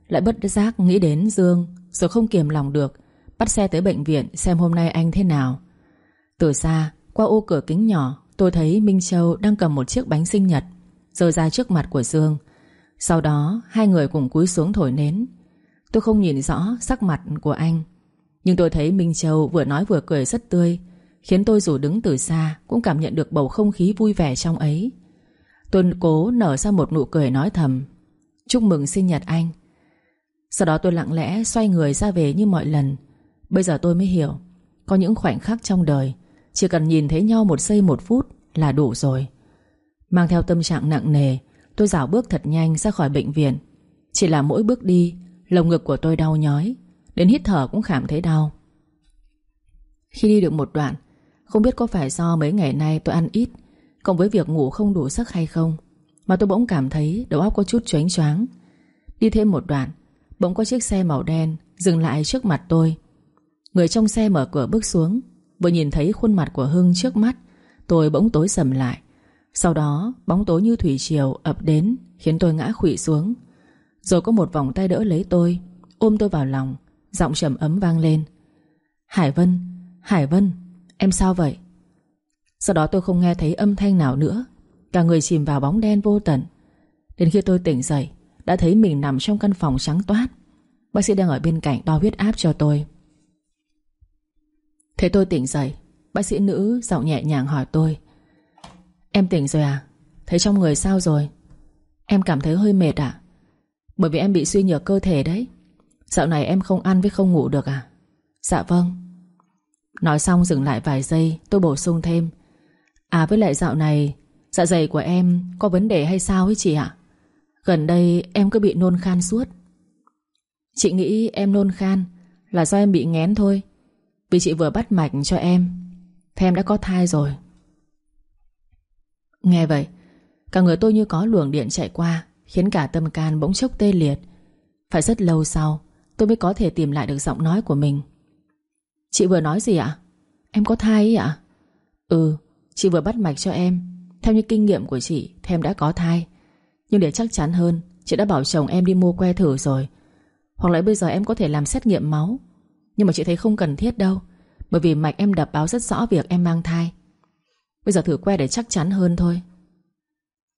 lại bất giác nghĩ đến Dương, Rồi không kiềm lòng được, Bắt xe tới bệnh viện xem hôm nay anh thế nào. Từ xa, Qua ô cửa kính nhỏ, Tôi thấy Minh Châu đang cầm một chiếc bánh sinh nhật, Rơi ra trước mặt của Dương. Sau đó, hai người cùng cúi xuống thổi nến. Tôi không nhìn rõ sắc mặt của anh, Nhưng tôi thấy Minh Châu vừa nói vừa cười rất tươi, Khiến tôi dù đứng từ xa Cũng cảm nhận được bầu không khí vui vẻ trong ấy. Tôi cố nở ra một nụ cười nói thầm, Chúc mừng sinh nhật anh. Sau đó tôi lặng lẽ xoay người ra về như mọi lần. Bây giờ tôi mới hiểu, Có những khoảnh khắc trong đời, Chỉ cần nhìn thấy nhau một giây một phút Là đủ rồi. Mang theo tâm trạng nặng nề, Tôi dảo bước thật nhanh ra khỏi bệnh viện. Chỉ là mỗi bước đi, Lồng ngực của tôi đau nhói, Đến hít thở cũng cảm thấy đau. Khi đi được một đoạn, Không biết có phải do mấy ngày nay tôi ăn ít, Cộng với việc ngủ không đủ sức hay không, Mà tôi bỗng cảm thấy đầu óc có chút choáng choáng. Đi thêm một đoạn Bỗng có chiếc xe màu đen Dừng lại trước mặt tôi. Người trong xe mở cửa bước xuống Vừa nhìn thấy khuôn mặt của Hưng trước mắt Tôi bỗng tối sầm lại. Sau đó bóng tối như thủy triều ập đến Khiến tôi ngã khủy xuống. Rồi có một vòng tay đỡ lấy tôi Ôm tôi vào lòng Giọng trầm ấm vang lên. Hải Vân, Hải Vân Em sao vậy? Sau đó tôi không nghe thấy âm thanh nào nữa Cả người chìm vào bóng đen vô tận. Đến khi tôi tỉnh dậy đã thấy mình nằm trong căn phòng trắng toát. Bác sĩ đang ở bên cạnh đo huyết áp cho tôi. Thế tôi tỉnh dậy. Bác sĩ nữ giọng nhẹ nhàng hỏi tôi. Em tỉnh rồi à? Thấy trong người sao rồi? Em cảm thấy hơi mệt à? Bởi vì em bị suy nhược cơ thể đấy. Dạo này em không ăn với không ngủ được à? Dạ vâng. Nói xong dừng lại vài giây, Tôi bổ sung thêm. À với lại dạo này Dạ dày của em có vấn đề hay sao ấy chị ạ? Gần đây em cứ bị nôn khan suốt. Chị nghĩ em nôn khan Là do em bị ngén thôi. Vì chị vừa bắt mạch cho em Thế em đã có thai rồi. Nghe vậy Cả người tôi như có luồng điện chạy qua Khiến cả tâm can bỗng chốc tê liệt. Phải rất lâu sau Tôi mới có thể tìm lại được giọng nói của mình. Chị vừa nói gì ạ? Em có thai ý ạ? Ừ, chị vừa bắt mạch cho em. Theo như kinh nghiệm của chị Thì em đã có thai. Nhưng để chắc chắn hơn Chị đã bảo chồng em đi mua que thử rồi. Hoặc lại bây giờ em có thể làm xét nghiệm máu. Nhưng mà chị thấy không cần thiết đâu Bởi vì mạch em đập báo rất rõ việc em mang thai. Bây giờ thử que để chắc chắn hơn thôi.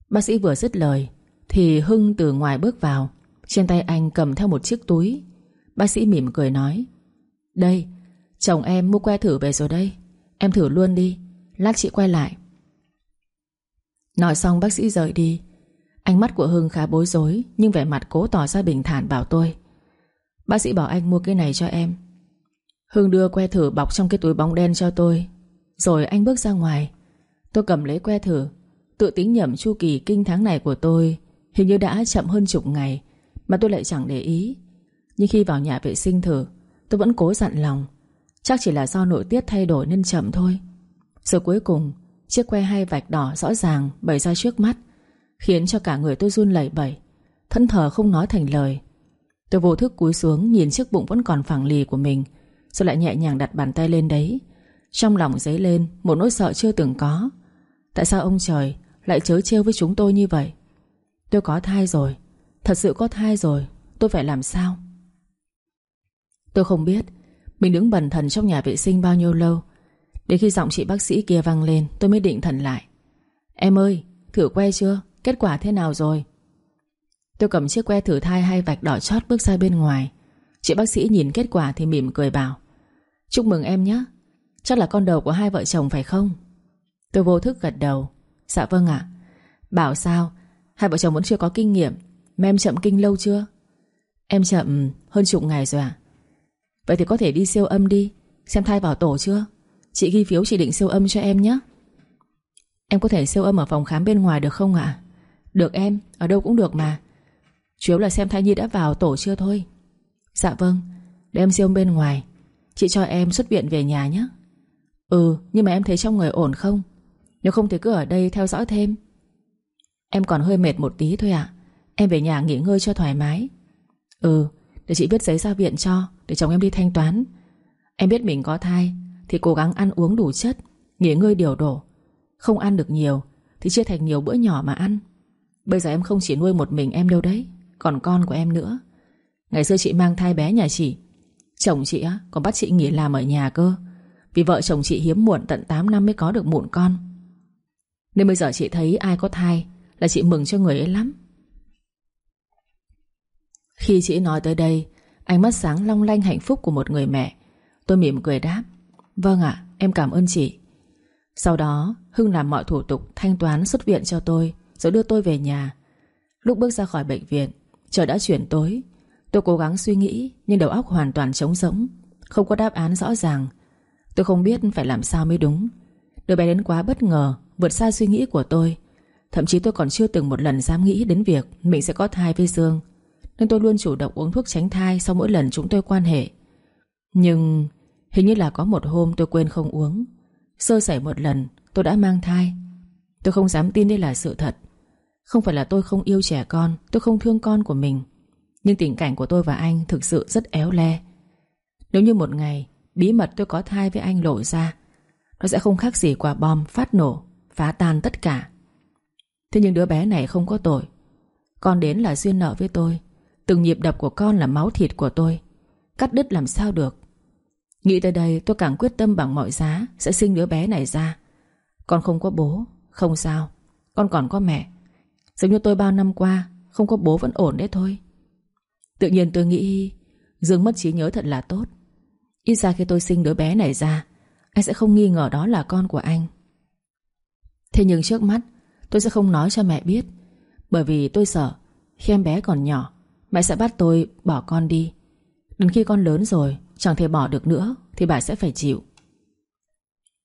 Bác sĩ vừa dứt lời Thì Hưng từ ngoài bước vào. Trên tay anh cầm theo một chiếc túi. Bác sĩ mỉm cười nói Đây, chồng em mua que thử về rồi đây. Em thử luôn đi Lát chị quay lại. Nói xong bác sĩ rời đi. Ánh mắt của Hưng khá bối rối, Nhưng vẻ mặt cố tỏ ra bình thản bảo tôi. Bác sĩ bảo anh mua cái này cho em. Hưng đưa que thử bọc trong cái túi bóng đen cho tôi. Rồi anh bước ra ngoài. Tôi cầm lấy que thử. Tự tính nhẩm chu kỳ kinh tháng này của tôi Hình như đã chậm hơn chục ngày, Mà tôi lại chẳng để ý. Nhưng khi vào nhà vệ sinh thử, Tôi vẫn cố dặn lòng. Chắc chỉ là do nội tiết thay đổi nên chậm thôi. Rồi cuối cùng, Chiếc que hai vạch đỏ rõ ràng bày ra trước mắt. Khiến cho cả người tôi run lẩy bẩy Thân thờ không nói thành lời. Tôi vô thức cúi xuống Nhìn chiếc bụng vẫn còn phẳng lì của mình, rồi lại nhẹ nhàng đặt bàn tay lên đấy. Trong lòng dấy lên một nỗi sợ chưa từng có. Tại sao ông trời Lại chớ trêu với chúng tôi như vậy? Tôi có thai rồi, Thật sự có thai rồi, Tôi phải làm sao? Tôi không biết Mình đứng bần thần trong nhà vệ sinh bao nhiêu lâu. Đến khi giọng chị bác sĩ kia vang lên, Tôi mới định thần lại. Em ơi, thử que chưa? Kết quả thế nào rồi? Tôi cầm chiếc que thử thai hai vạch đỏ chót bước ra bên ngoài. Chị bác sĩ nhìn kết quả thì mỉm cười bảo, Chúc mừng em nhé. Chắc là con đầu của hai vợ chồng phải không? Tôi vô thức gật đầu Dạ vâng ạ. Bảo, sao? Hai vợ chồng vẫn chưa có kinh nghiệm. Mà em chậm kinh lâu chưa? Em chậm hơn chục ngày rồi ạ. Vậy thì có thể đi siêu âm đi, Xem thai vào tổ chưa? Chị ghi phiếu chỉ định siêu âm cho em nhé. Em có thể siêu âm ở phòng khám bên ngoài được không ạ? Được em, Ở đâu cũng được mà. Chủ yếu là xem thai nhi đã vào tổ chưa thôi. Dạ vâng Để em siêu bên ngoài. Chị cho em xuất viện về nhà nhé. Ừ nhưng mà em thấy trong người ổn không? Nếu không thì cứ ở đây theo dõi thêm. Em còn hơi mệt một tí thôi ạ. Em về nhà nghỉ ngơi cho thoải mái. Ừ Để chị viết giấy ra viện cho, Để chồng em đi thanh toán. Em biết mình có thai, Thì cố gắng ăn uống đủ chất, Nghỉ ngơi điều đổ Không ăn được nhiều, Thì chia thành nhiều bữa nhỏ mà ăn. Bây giờ em không chỉ nuôi một mình em đâu đấy, Còn con của em nữa. Ngày xưa chị mang thai bé nhà chị. Chồng chị á, còn bắt chị nghỉ làm ở nhà cơ. Vì vợ chồng chị hiếm muộn, tận 8 năm mới có được muộn con. Nên bây giờ chị thấy ai có thai Là chị mừng cho người ấy lắm. Khi chị nói tới đây, Ánh mắt sáng long lanh hạnh phúc của một người mẹ, Tôi mỉm cười đáp. Vâng ạ, em cảm ơn chị. Sau đó, Hưng làm mọi thủ tục thanh toán xuất viện cho tôi. Rồi đưa tôi về nhà. Lúc bước ra khỏi bệnh viện, Trời đã chuyển tối. Tôi cố gắng suy nghĩ, Nhưng đầu óc hoàn toàn trống rỗng, Không có đáp án rõ ràng. Tôi không biết phải làm sao mới đúng. Đứa bé đến quá bất ngờ, Vượt xa suy nghĩ của tôi. Thậm chí tôi còn chưa từng một lần dám nghĩ đến việc Mình sẽ có thai với Dương. Nên tôi luôn chủ động uống thuốc tránh thai Sau mỗi lần chúng tôi quan hệ. Nhưng hình như là có một hôm tôi quên không uống. Sơ sẩy một lần, Tôi đã mang thai. Tôi không dám tin đây là sự thật. Không phải là tôi không yêu trẻ con, Tôi không thương con của mình. Nhưng tình cảnh của tôi và anh thực sự rất éo le. Nếu như một ngày, Bí mật tôi có thai với anh lộ ra, Nó sẽ không khác gì quả bom phát nổ, Phá tan tất cả. Thế nhưng đứa bé này không có tội. Con đến là duyên nợ với tôi. Từng nhịp đập của con là máu thịt của tôi. Cắt đứt làm sao được? Nghĩ tới đây, tôi càng quyết tâm bằng mọi giá Sẽ sinh đứa bé này ra. Con không có bố, Không sao. Con còn có mẹ. Giống như tôi bao năm qua, Không có bố vẫn ổn đấy thôi. Tự nhiên tôi nghĩ, Dương mất trí nhớ thật là tốt. Ít ra khi tôi sinh đứa bé này ra, Anh sẽ không nghi ngờ đó là con của anh. Thế nhưng trước mắt, Tôi sẽ không nói cho mẹ biết, Bởi vì tôi sợ Khi em bé còn nhỏ, Mẹ sẽ bắt tôi bỏ con đi. Đến khi con lớn rồi, Chẳng thể bỏ được nữa, Thì bà sẽ phải chịu.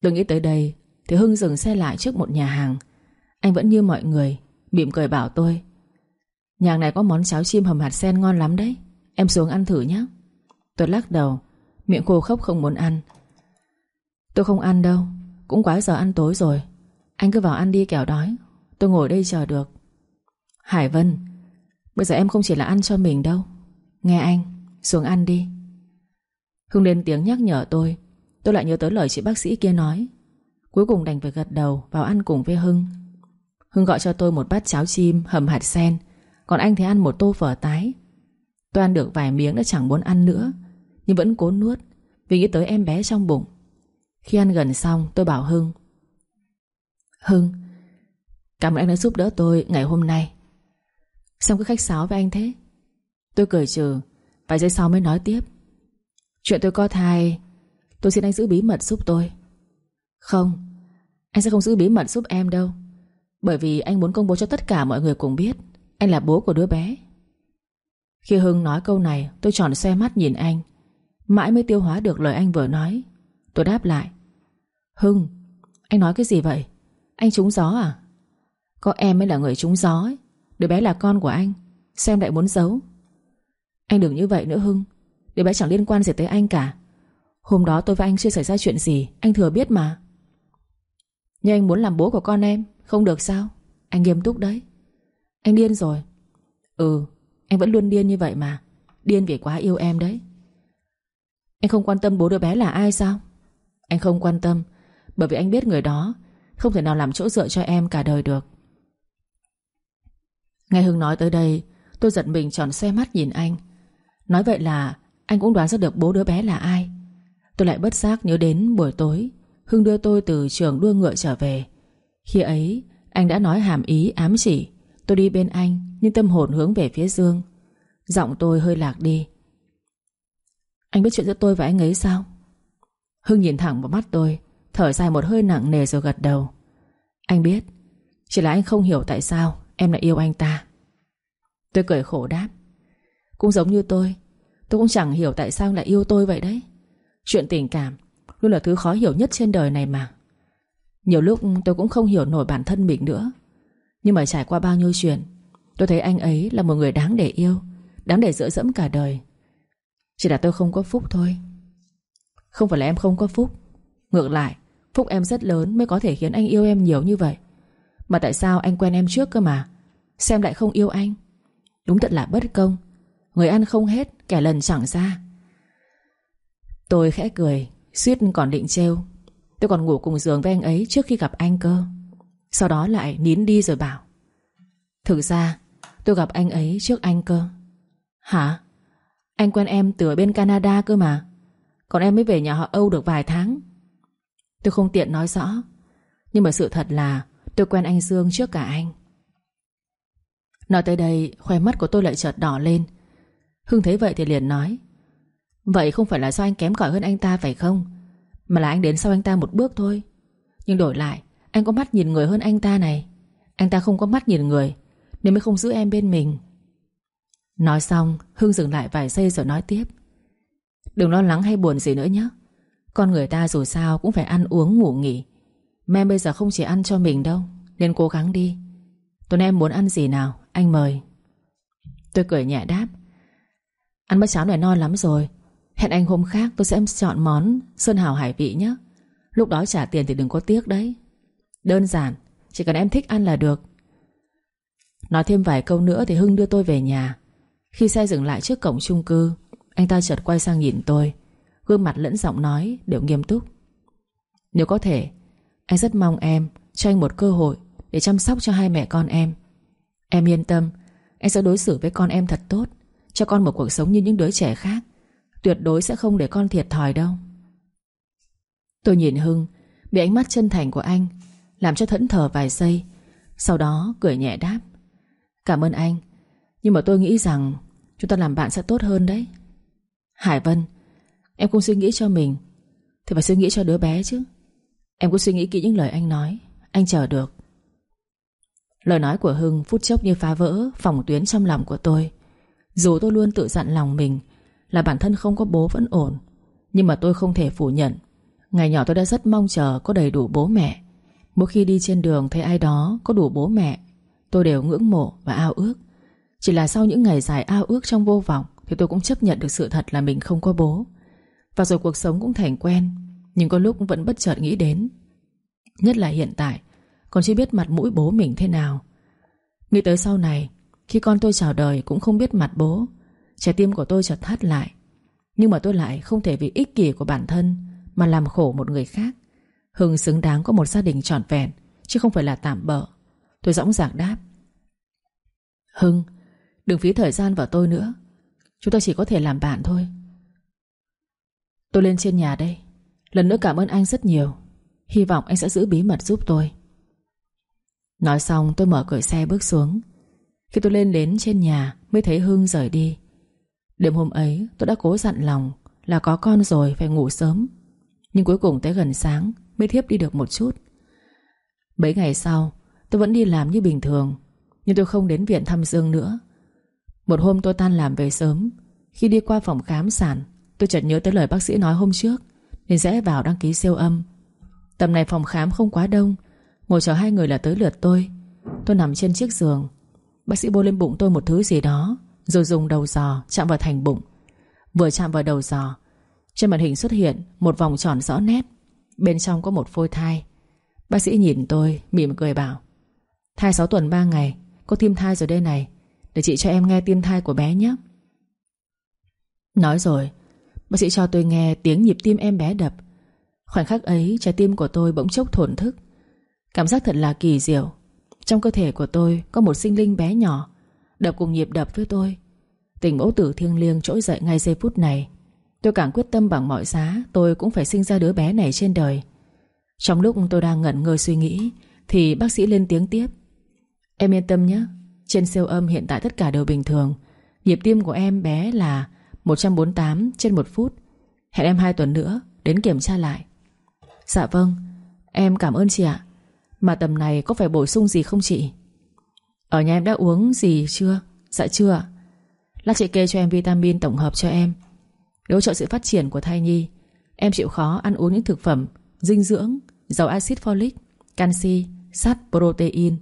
Tôi nghĩ tới đây, Thì Hưng dừng xe lại trước một nhà hàng. Anh vẫn như mọi người Mỉm cười bảo tôi Nhà này có món cháo chim hầm hạt sen ngon lắm đấy. Em xuống ăn thử nhé Tôi lắc đầu, Miệng khô khốc không muốn ăn. Tôi không ăn đâu, Cũng quá giờ ăn tối rồi. Anh cứ vào ăn đi kẻo đói. Tôi ngồi đây chờ được. Hải Vân, Bây giờ em không chỉ là ăn cho mình đâu. Nghe anh, Xuống ăn đi. Hưng lên tiếng nhắc nhở tôi. Tôi lại nhớ tới lời chị bác sĩ kia nói. Cuối cùng đành phải gật đầu vào ăn cùng với Hưng. Hưng gọi cho tôi một bát cháo chim, hầm hạt sen. Còn anh thì ăn một tô phở tái. Tôi ăn được vài miếng đã chẳng muốn ăn nữa, Nhưng vẫn cố nuốt, Vì nghĩ tới em bé trong bụng. Khi ăn gần xong, tôi bảo Hưng Hưng, Cảm ơn anh đã giúp đỡ tôi ngày hôm nay. Xong cứ khách sáo với anh thế? Tôi cười trừ, Vài giây sau mới nói tiếp, Chuyện tôi có thai, Tôi xin anh giữ bí mật giúp tôi. Không, Anh sẽ không giữ bí mật giúp em đâu. Bởi vì anh muốn công bố cho tất cả mọi người cùng biết, Anh là bố của đứa bé. Khi Hưng nói câu này, Tôi tròn xe mắt nhìn anh. Mãi mới tiêu hóa được lời anh vừa nói. Tôi đáp lại. Hưng, Anh nói cái gì vậy? Anh trúng gió à? Có em mới là người trúng gió ấy. Đứa bé là con của anh. Xem lại muốn giấu. Anh đừng như vậy nữa, Hưng. Đứa bé chẳng liên quan gì tới anh cả. Hôm đó tôi và anh chưa xảy ra chuyện gì, Anh thừa biết mà. Nhưng anh muốn làm bố của con em. Không được sao? Anh nghiêm túc đấy. Anh điên rồi. Ừ Anh vẫn luôn điên như vậy mà. Điên vì quá yêu em đấy. Anh không quan tâm bố đứa bé là ai sao? Anh không quan tâm, Bởi vì anh biết người đó Không thể nào làm chỗ dựa cho em cả đời được. Nghe Hưng nói tới đây, Tôi giật mình tròn xe mắt nhìn anh. Nói vậy là anh cũng đoán ra được bố đứa bé là ai. Tôi lại bất giác nhớ đến buổi tối, Hưng đưa tôi từ trường đua ngựa trở về. Khi ấy, Anh đã nói hàm ý ám chỉ. Tôi đi bên anh, Nhưng tâm hồn hướng về phía Dương. Giọng tôi hơi lạc đi. Anh biết chuyện giữa tôi và anh ấy sao? Hưng nhìn thẳng vào mắt tôi, Thở dài một hơi nặng nề rồi gật đầu. Anh biết, Chỉ là anh không hiểu tại sao em lại yêu anh ta. Tôi cười khổ đáp. Cũng giống như tôi Tôi cũng chẳng hiểu tại sao lại yêu tôi vậy đấy. Chuyện tình cảm Luôn là thứ khó hiểu nhất trên đời này mà. Nhiều lúc tôi cũng không hiểu nổi bản thân mình nữa. Nhưng mà trải qua bao nhiêu chuyện, Tôi thấy anh ấy là một người đáng để yêu, Đáng để dựa dẫm cả đời. Chỉ là tôi không có phúc thôi. Không phải là em không có phúc. Ngược lại, Phúc em rất lớn mới có thể khiến anh yêu em nhiều như vậy. Mà tại sao anh quen em trước cơ mà? Xem lại không yêu anh. Đúng thật là bất công. Người ăn không hết, Kẻ lần chẳng ra. Tôi khẽ cười, Suýt còn định trêu. Tôi còn ngủ cùng giường với anh ấy trước khi gặp anh cơ. Sau đó lại nín đi rồi bảo, Thực ra, tôi gặp anh ấy trước anh cơ. Hả? Anh quen em từ bên Canada cơ mà. Còn em mới về nhà họ Âu được vài tháng. Tôi không tiện nói rõ, Nhưng mà sự thật là Tôi quen anh Dương trước cả anh. Nói tới đây, Khoe mắt của tôi lại chợt đỏ lên. Hưng thấy vậy thì liền nói, Vậy không phải là do anh kém cỏi hơn anh ta phải không? Mà là anh đến sau anh ta một bước thôi. Nhưng đổi lại, Anh có mắt nhìn người hơn anh ta này. Anh ta không có mắt nhìn người, Nên mới không giữ em bên mình. Nói xong, Hưng dừng lại vài giây rồi nói tiếp. Đừng lo lắng hay buồn gì nữa nhé. Con người ta dù sao cũng phải ăn uống, ngủ nghỉ. Mà bây giờ không chỉ ăn cho mình đâu, Nên cố gắng đi. Tuần em muốn ăn gì nào? Anh mời. Tôi cười nhẹ đáp. Ăn bát cháo này no lắm rồi Hẹn anh hôm khác tôi sẽ chọn món Sơn hào hải vị nhé. Lúc đó trả tiền thì đừng có tiếc đấy. Đơn giản, Chỉ cần em thích ăn là được. Nói thêm vài câu nữa thì Hưng đưa tôi về nhà. Khi xe dừng lại trước cổng chung cư, Anh ta chợt quay sang nhìn tôi. Gương mặt lẫn giọng nói đều nghiêm túc. Nếu có thể, Anh rất mong em cho anh một cơ hội Để chăm sóc cho hai mẹ con em. Em yên tâm, Anh sẽ đối xử với con em thật tốt, Cho con một cuộc sống như những đứa trẻ khác. Tuyệt đối sẽ không để con thiệt thòi đâu. Tôi nhìn Hưng, Bị ánh mắt chân thành của anh Làm cho thẫn thờ vài giây, Sau đó cười nhẹ đáp. Cảm ơn anh, Nhưng mà tôi nghĩ rằng Chúng ta làm bạn sẽ tốt hơn đấy. Hải Vân, Em không suy nghĩ cho mình, Thì phải suy nghĩ cho đứa bé chứ. Em cũng suy nghĩ kỹ những lời anh nói, Anh chờ được. Lời nói của Hưng phút chốc như phá vỡ Phòng tuyến trong lòng của tôi. Dù tôi luôn tự dặn lòng mình là bản thân không có bố vẫn ổn. Nhưng mà tôi không thể phủ nhận. Ngày nhỏ tôi đã rất mong chờ có đầy đủ bố mẹ. Mỗi khi đi trên đường thấy ai đó có đủ bố mẹ, Tôi đều ngưỡng mộ và ao ước. Chỉ là sau những ngày dài ao ước trong vô vọng Thì tôi cũng chấp nhận được sự thật là mình không có bố. Và rồi cuộc sống cũng thành quen, Nhưng có lúc vẫn bất chợt nghĩ đến. Nhất là hiện tại, Còn chưa biết mặt mũi bố mình thế nào. Nghĩ tới sau này, Khi con tôi chào đời cũng không biết mặt bố. Trái tim của tôi chợt thắt lại. Nhưng mà tôi lại không thể vì ích kỷ của bản thân Mà làm khổ một người khác. Hưng xứng đáng có một gia đình trọn vẹn, Chứ không phải là tạm bợ. Tôi dõng dạc đáp. Hưng, Đừng phí thời gian vào tôi nữa. Chúng ta chỉ có thể làm bạn thôi. Tôi lên trên nhà đây. Lần nữa cảm ơn anh rất nhiều. Hy vọng anh sẽ giữ bí mật giúp tôi. Nói xong, tôi mở cửa xe bước xuống. Khi tôi lên đến trên nhà, Mới thấy Hưng rời đi. Đêm hôm ấy, tôi đã cố dặn lòng Là có con rồi phải ngủ sớm. Nhưng cuối cùng tới gần sáng Mới thiếp đi được một chút. Mấy ngày sau, tôi vẫn đi làm như bình thường, Nhưng tôi không đến viện thăm Dương nữa. Một hôm tôi tan làm về sớm, Khi đi qua phòng khám sản, Tôi chợt nhớ tới lời bác sĩ nói hôm trước, Nên rẽ vào đăng ký siêu âm. Tầm này phòng khám không quá đông, Ngồi chờ hai người là tới lượt tôi. Tôi nằm trên chiếc giường, Bác sĩ bôi lên bụng tôi một thứ gì đó. Rồi dùng đầu giò chạm vào thành bụng. Vừa chạm vào đầu giò, Trên màn hình xuất hiện một vòng tròn rõ nét. Bên trong có một phôi thai. Bác sĩ nhìn tôi, mỉm cười bảo, Thai 6 tuần 3 ngày, Có tim thai rồi đây này, Để chị cho em nghe tim thai của bé nhé. Nói rồi, Bác sĩ cho tôi nghe tiếng nhịp tim em bé đập. Khoảnh khắc ấy, trái tim của tôi bỗng chốc thổn thức. Cảm giác thật là kỳ diệu. Trong cơ thể của tôi có một sinh linh bé nhỏ Đập cùng nhịp đập với tôi. Tình mẫu tử thiêng liêng trỗi dậy ngay giây phút này. Tôi càng quyết tâm bằng mọi giá, Tôi cũng phải sinh ra đứa bé này trên đời. Trong lúc tôi đang ngẩn ngơ suy nghĩ, Thì bác sĩ lên tiếng tiếp. Em yên tâm nhé, Trên siêu âm hiện tại tất cả đều bình thường. Nhịp tim của em bé là 148 trên 1 phút. Hẹn em 2 tuần nữa, Đến kiểm tra lại. Dạ vâng Em cảm ơn chị ạ. Mà tầm này có phải bổ sung gì không chị? Ở nhà em đã uống gì chưa? Dạ chưa ạ. Lát chị kê cho em vitamin tổng hợp cho em. Để hỗ trợ sự phát triển của thai nhi. Em chịu khó ăn uống những thực phẩm Dinh dưỡng, giàu axit folic Canxi, sắt, protein.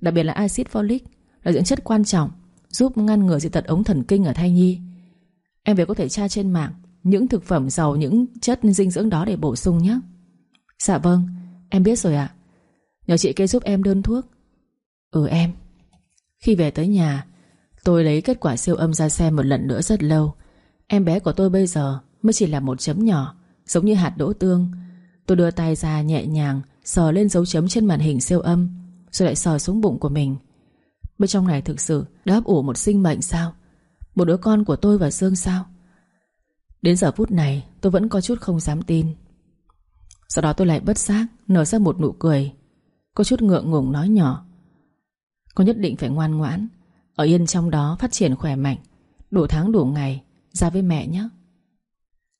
Đặc biệt là axit folic Là dưỡng chất quan trọng Giúp ngăn ngừa dị tật ống thần kinh ở thai nhi. Em về có thể tra trên mạng Những thực phẩm giàu những chất dinh dưỡng đó để bổ sung nhé. Dạ vâng Em biết rồi ạ. Nhờ chị kê giúp em đơn thuốc. Ừ em. Khi về tới nhà, Tôi lấy kết quả siêu âm ra xem một lần nữa rất lâu. Em bé của tôi bây giờ Mới chỉ là một chấm nhỏ, Giống như hạt đỗ tương. Tôi đưa tay ra nhẹ nhàng, Sờ lên dấu chấm trên màn hình siêu âm, Rồi lại sờ xuống bụng của mình. Bên trong này thực sự đã ấp ủ một sinh mệnh sao? Một đứa con của tôi và Dương sao? Đến giờ phút này, tôi vẫn có chút không dám tin. Sau đó tôi lại bất giác Nở ra một nụ cười, Có chút ngượng ngùng nói nhỏ. Con nhất định phải ngoan ngoãn. Ở yên trong đó phát triển khỏe mạnh. Đủ tháng đủ ngày, Ra với mẹ nhé.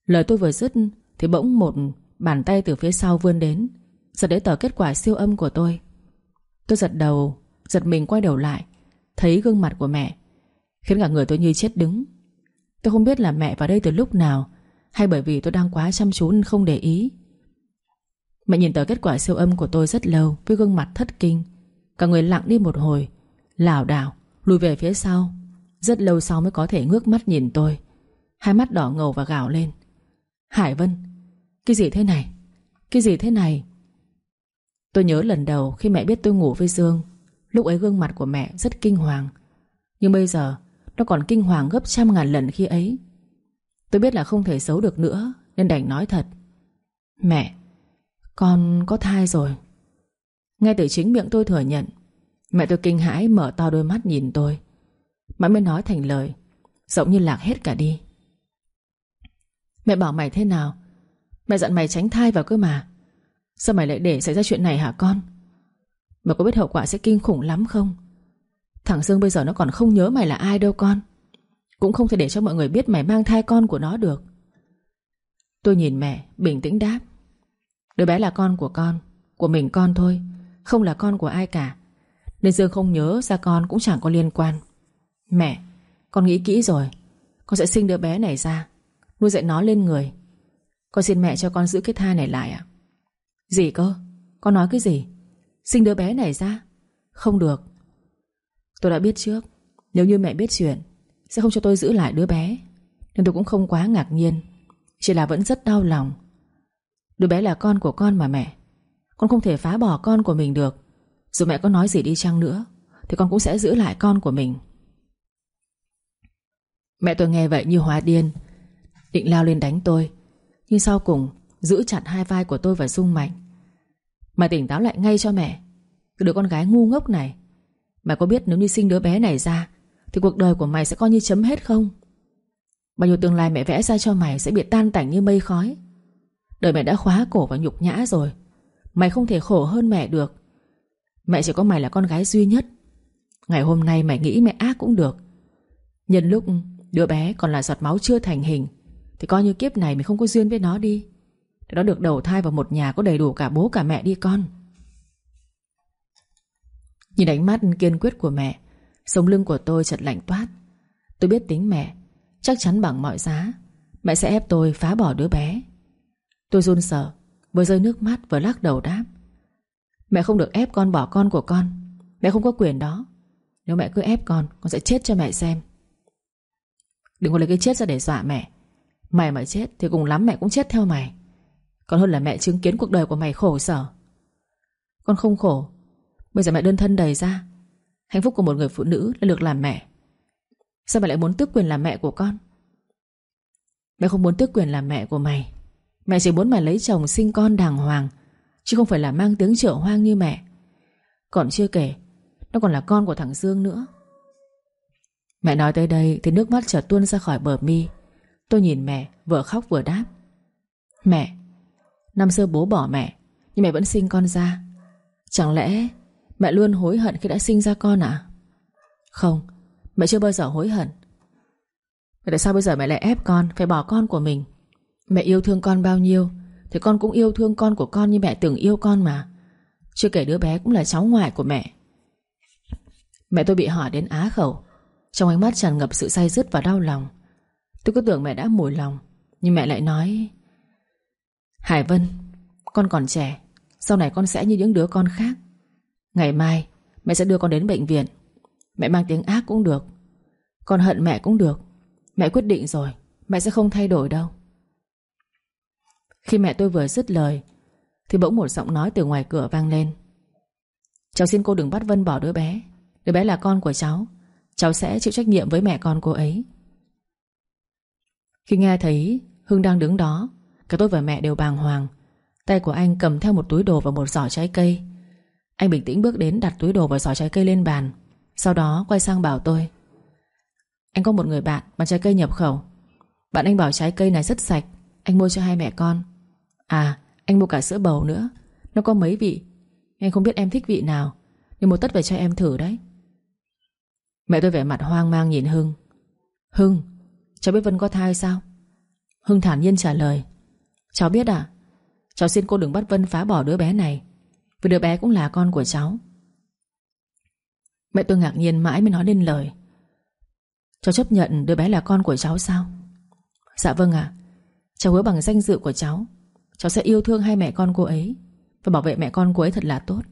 Lời tôi vừa dứt Thì bỗng một bàn tay từ phía sau vươn đến, Giật lấy tờ kết quả siêu âm của tôi. Tôi giật đầu, Giật mình quay đầu lại, Thấy gương mặt của mẹ, Khiến cả người tôi như chết đứng. Tôi không biết là mẹ vào đây từ lúc nào, Hay bởi vì tôi đang quá chăm chú nên không để ý. Mẹ nhìn tờ kết quả siêu âm của tôi rất lâu, Với gương mặt thất kinh. Cả người lặng đi một hồi. Lảo đảo, lùi về phía sau. Rất lâu sau mới có thể ngước mắt nhìn tôi. Hai mắt đỏ ngầu và gào lên. Hải Vân, Cái gì thế này? Cái gì thế này? Tôi nhớ lần đầu khi mẹ biết tôi ngủ với Dương, Lúc ấy gương mặt của mẹ rất kinh hoàng. Nhưng bây giờ, Nó còn kinh hoàng gấp trăm ngàn lần khi ấy. Tôi biết là không thể xấu được nữa, Nên đành nói thật. Mẹ, Con có thai rồi. Ngay từ chính miệng tôi thừa nhận, Mẹ tôi kinh hãi mở to đôi mắt nhìn tôi. Mãi mới nói thành lời Giọng như lạc hết cả đi. Mẹ bảo mày thế nào? Mẹ dặn mày tránh thai vào cơ mà. Sao mày lại để xảy ra chuyện này hả con? Mày có biết hậu quả sẽ kinh khủng lắm không? Thằng Dương bây giờ nó còn không nhớ mày là ai đâu con. Cũng không thể để cho mọi người biết mày mang thai con của nó được. Tôi nhìn mẹ bình tĩnh đáp. Đứa bé là con của con, Của mình con thôi. Không là con của ai cả. Nên Dương không nhớ ra con cũng chẳng có liên quan. Mẹ, Con nghĩ kỹ rồi. Con sẽ sinh đứa bé này ra. Nuôi dạy nó lên người. Con xin mẹ cho con giữ cái thai này lại ạ. Gì cơ? Con nói cái gì? Sinh đứa bé này ra? Không được. Tôi đã biết trước. Nếu như mẹ biết chuyện, Sẽ không cho tôi giữ lại đứa bé. Nên tôi cũng không quá ngạc nhiên. Chỉ là vẫn rất đau lòng. Đứa bé là con của con mà mẹ. Con không thể phá bỏ con của mình được. Dù mẹ có nói gì đi chăng nữa, Thì con cũng sẽ giữ lại con của mình. Mẹ tôi nghe vậy như hóa điên, Định lao lên đánh tôi. Nhưng sau cùng, Giữ chặt hai vai của tôi và rung mạnh. Mày tỉnh táo lại ngay cho mẹ, Cái đứa con gái ngu ngốc này. Mày có biết nếu như sinh đứa bé này ra, Thì cuộc đời của mày sẽ coi như chấm hết không? Bao nhiêu tương lai mẹ vẽ ra cho mày Sẽ bị tan tành như mây khói. Đời mẹ đã khóa cổ và nhục nhã rồi. Mày không thể khổ hơn mẹ được. Mẹ chỉ có mày là con gái duy nhất. Ngày hôm nay mày nghĩ mẹ ác cũng được. Nhân lúc đứa bé còn là giọt máu chưa thành hình, Thì coi như kiếp này mày không có duyên với nó đi. Để nó được đầu thai vào một nhà có đầy đủ cả bố cả mẹ đi con. Nhìn ánh mắt kiên quyết của mẹ, Sống lưng của tôi chợt lạnh toát. Tôi biết tính mẹ, Chắc chắn bằng mọi giá, Mẹ sẽ ép tôi phá bỏ đứa bé. Tôi run sợ. Vừa rơi nước mắt vừa lắc đầu đáp. Mẹ không được ép con bỏ con của con. Mẹ không có quyền đó. Nếu mẹ cứ ép con Con sẽ chết cho mẹ xem. Đừng có lấy cái chết ra để dọa mẹ. Mày mà chết thì cùng lắm mẹ cũng chết theo mày. Còn hơn là mẹ chứng kiến cuộc đời của mày khổ sở. Con không khổ. Bây giờ mẹ đơn thân đầy ra. Hạnh phúc của một người phụ nữ là được làm mẹ. Sao mẹ lại muốn tước quyền làm mẹ của con? Mẹ không muốn tước quyền làm mẹ của mày. Mẹ chỉ muốn mày lấy chồng sinh con đàng hoàng, Chứ không phải là mang tiếng trợ hoang như mẹ. Còn chưa kể, Nó còn là con của thằng Dương nữa. Mẹ nói tới đây Thì nước mắt chợt tuôn ra khỏi bờ mi. Tôi nhìn mẹ, vừa khóc vừa đáp. Mẹ, Năm xưa bố bỏ mẹ, Nhưng mẹ vẫn sinh con ra. Chẳng lẽ mẹ luôn hối hận khi đã sinh ra con à Không, Mẹ chưa bao giờ hối hận. Vậy Tại sao bây giờ mẹ lại ép con, Phải bỏ con của mình? Mẹ yêu thương con bao nhiêu, Thì con cũng yêu thương con của con như mẹ từng yêu con mà. Chưa kể đứa bé cũng là cháu ngoại của mẹ. Mẹ tôi bị hỏi đến á khẩu, Trong ánh mắt tràn ngập sự say dứt và đau lòng. Tôi cứ tưởng mẹ đã mùi lòng, Nhưng mẹ lại nói, Hải Vân, Con còn trẻ, Sau này con sẽ như những đứa con khác. Ngày mai, mẹ sẽ đưa con đến bệnh viện. Mẹ mang tiếng ác cũng được, Con hận mẹ cũng được. Mẹ quyết định rồi, Mẹ sẽ không thay đổi đâu. Khi mẹ tôi vừa dứt lời, Thì bỗng một giọng nói từ ngoài cửa vang lên. Cháu xin cô đừng bắt Vân bỏ đứa bé. Đứa bé là con của cháu. Cháu sẽ chịu trách nhiệm với mẹ con cô ấy. Khi nghe thấy Hưng đang đứng đó, Cả tôi và mẹ đều bàng hoàng. Tay của anh cầm theo một túi đồ và một giỏ trái cây. Anh bình tĩnh bước đến đặt túi đồ và giỏ trái cây lên bàn, Sau đó quay sang bảo tôi, Anh có một người bạn bán trái cây nhập khẩu. Bạn anh bảo trái cây này rất sạch, Anh mua cho hai mẹ con. À anh mua cả sữa bầu nữa. Nó có mấy vị? Anh không biết em thích vị nào, Nhưng mua tất về cho em thử đấy. Mẹ tôi vẻ mặt hoang mang nhìn Hưng. Hưng, Cháu biết Vân có thai sao? Hưng thản nhiên trả lời. Cháu biết à Cháu xin cô đừng bắt Vân phá bỏ đứa bé này, Vì đứa bé cũng là con của cháu. Mẹ tôi ngạc nhiên mãi mới nói lên lời. Cháu chấp nhận đứa bé là con của cháu sao? Dạ vâng ạ. Cháu hứa bằng danh dự của cháu. Cháu sẽ yêu thương hai mẹ con cô ấy Và bảo vệ mẹ con cô ấy thật là tốt.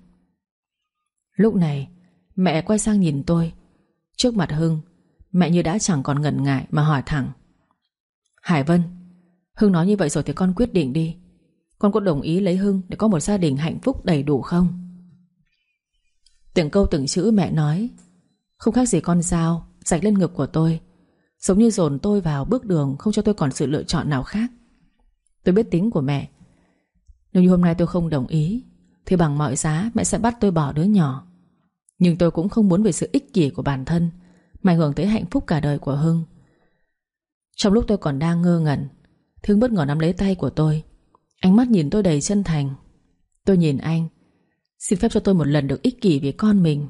Lúc này, Mẹ quay sang nhìn tôi. Trước mặt Hưng, Mẹ như đã chẳng còn ngần ngại mà hỏi thẳng. Hải Vân, Hưng nói như vậy rồi thì con quyết định đi. Con có đồng ý lấy Hưng Để có một gia đình hạnh phúc đầy đủ không? Từng câu từng chữ mẹ nói. Không khác gì con dao Rạch lên ngực của tôi, Giống như dồn tôi vào bước đường Không cho tôi còn sự lựa chọn nào khác. Tôi biết tính của mẹ nếu như hôm nay tôi không đồng ý, Thì bằng mọi giá mẹ sẽ bắt tôi bỏ đứa nhỏ. Nhưng tôi cũng không muốn về sự ích kỷ của bản thân, Mà hưởng tới hạnh phúc cả đời của Hưng. Trong lúc tôi còn đang ngơ ngẩn, Thương bất ngờ nắm lấy tay của tôi. Ánh mắt nhìn tôi đầy chân thành. Tôi nhìn anh. Xin phép cho tôi một lần được ích kỷ vì con mình.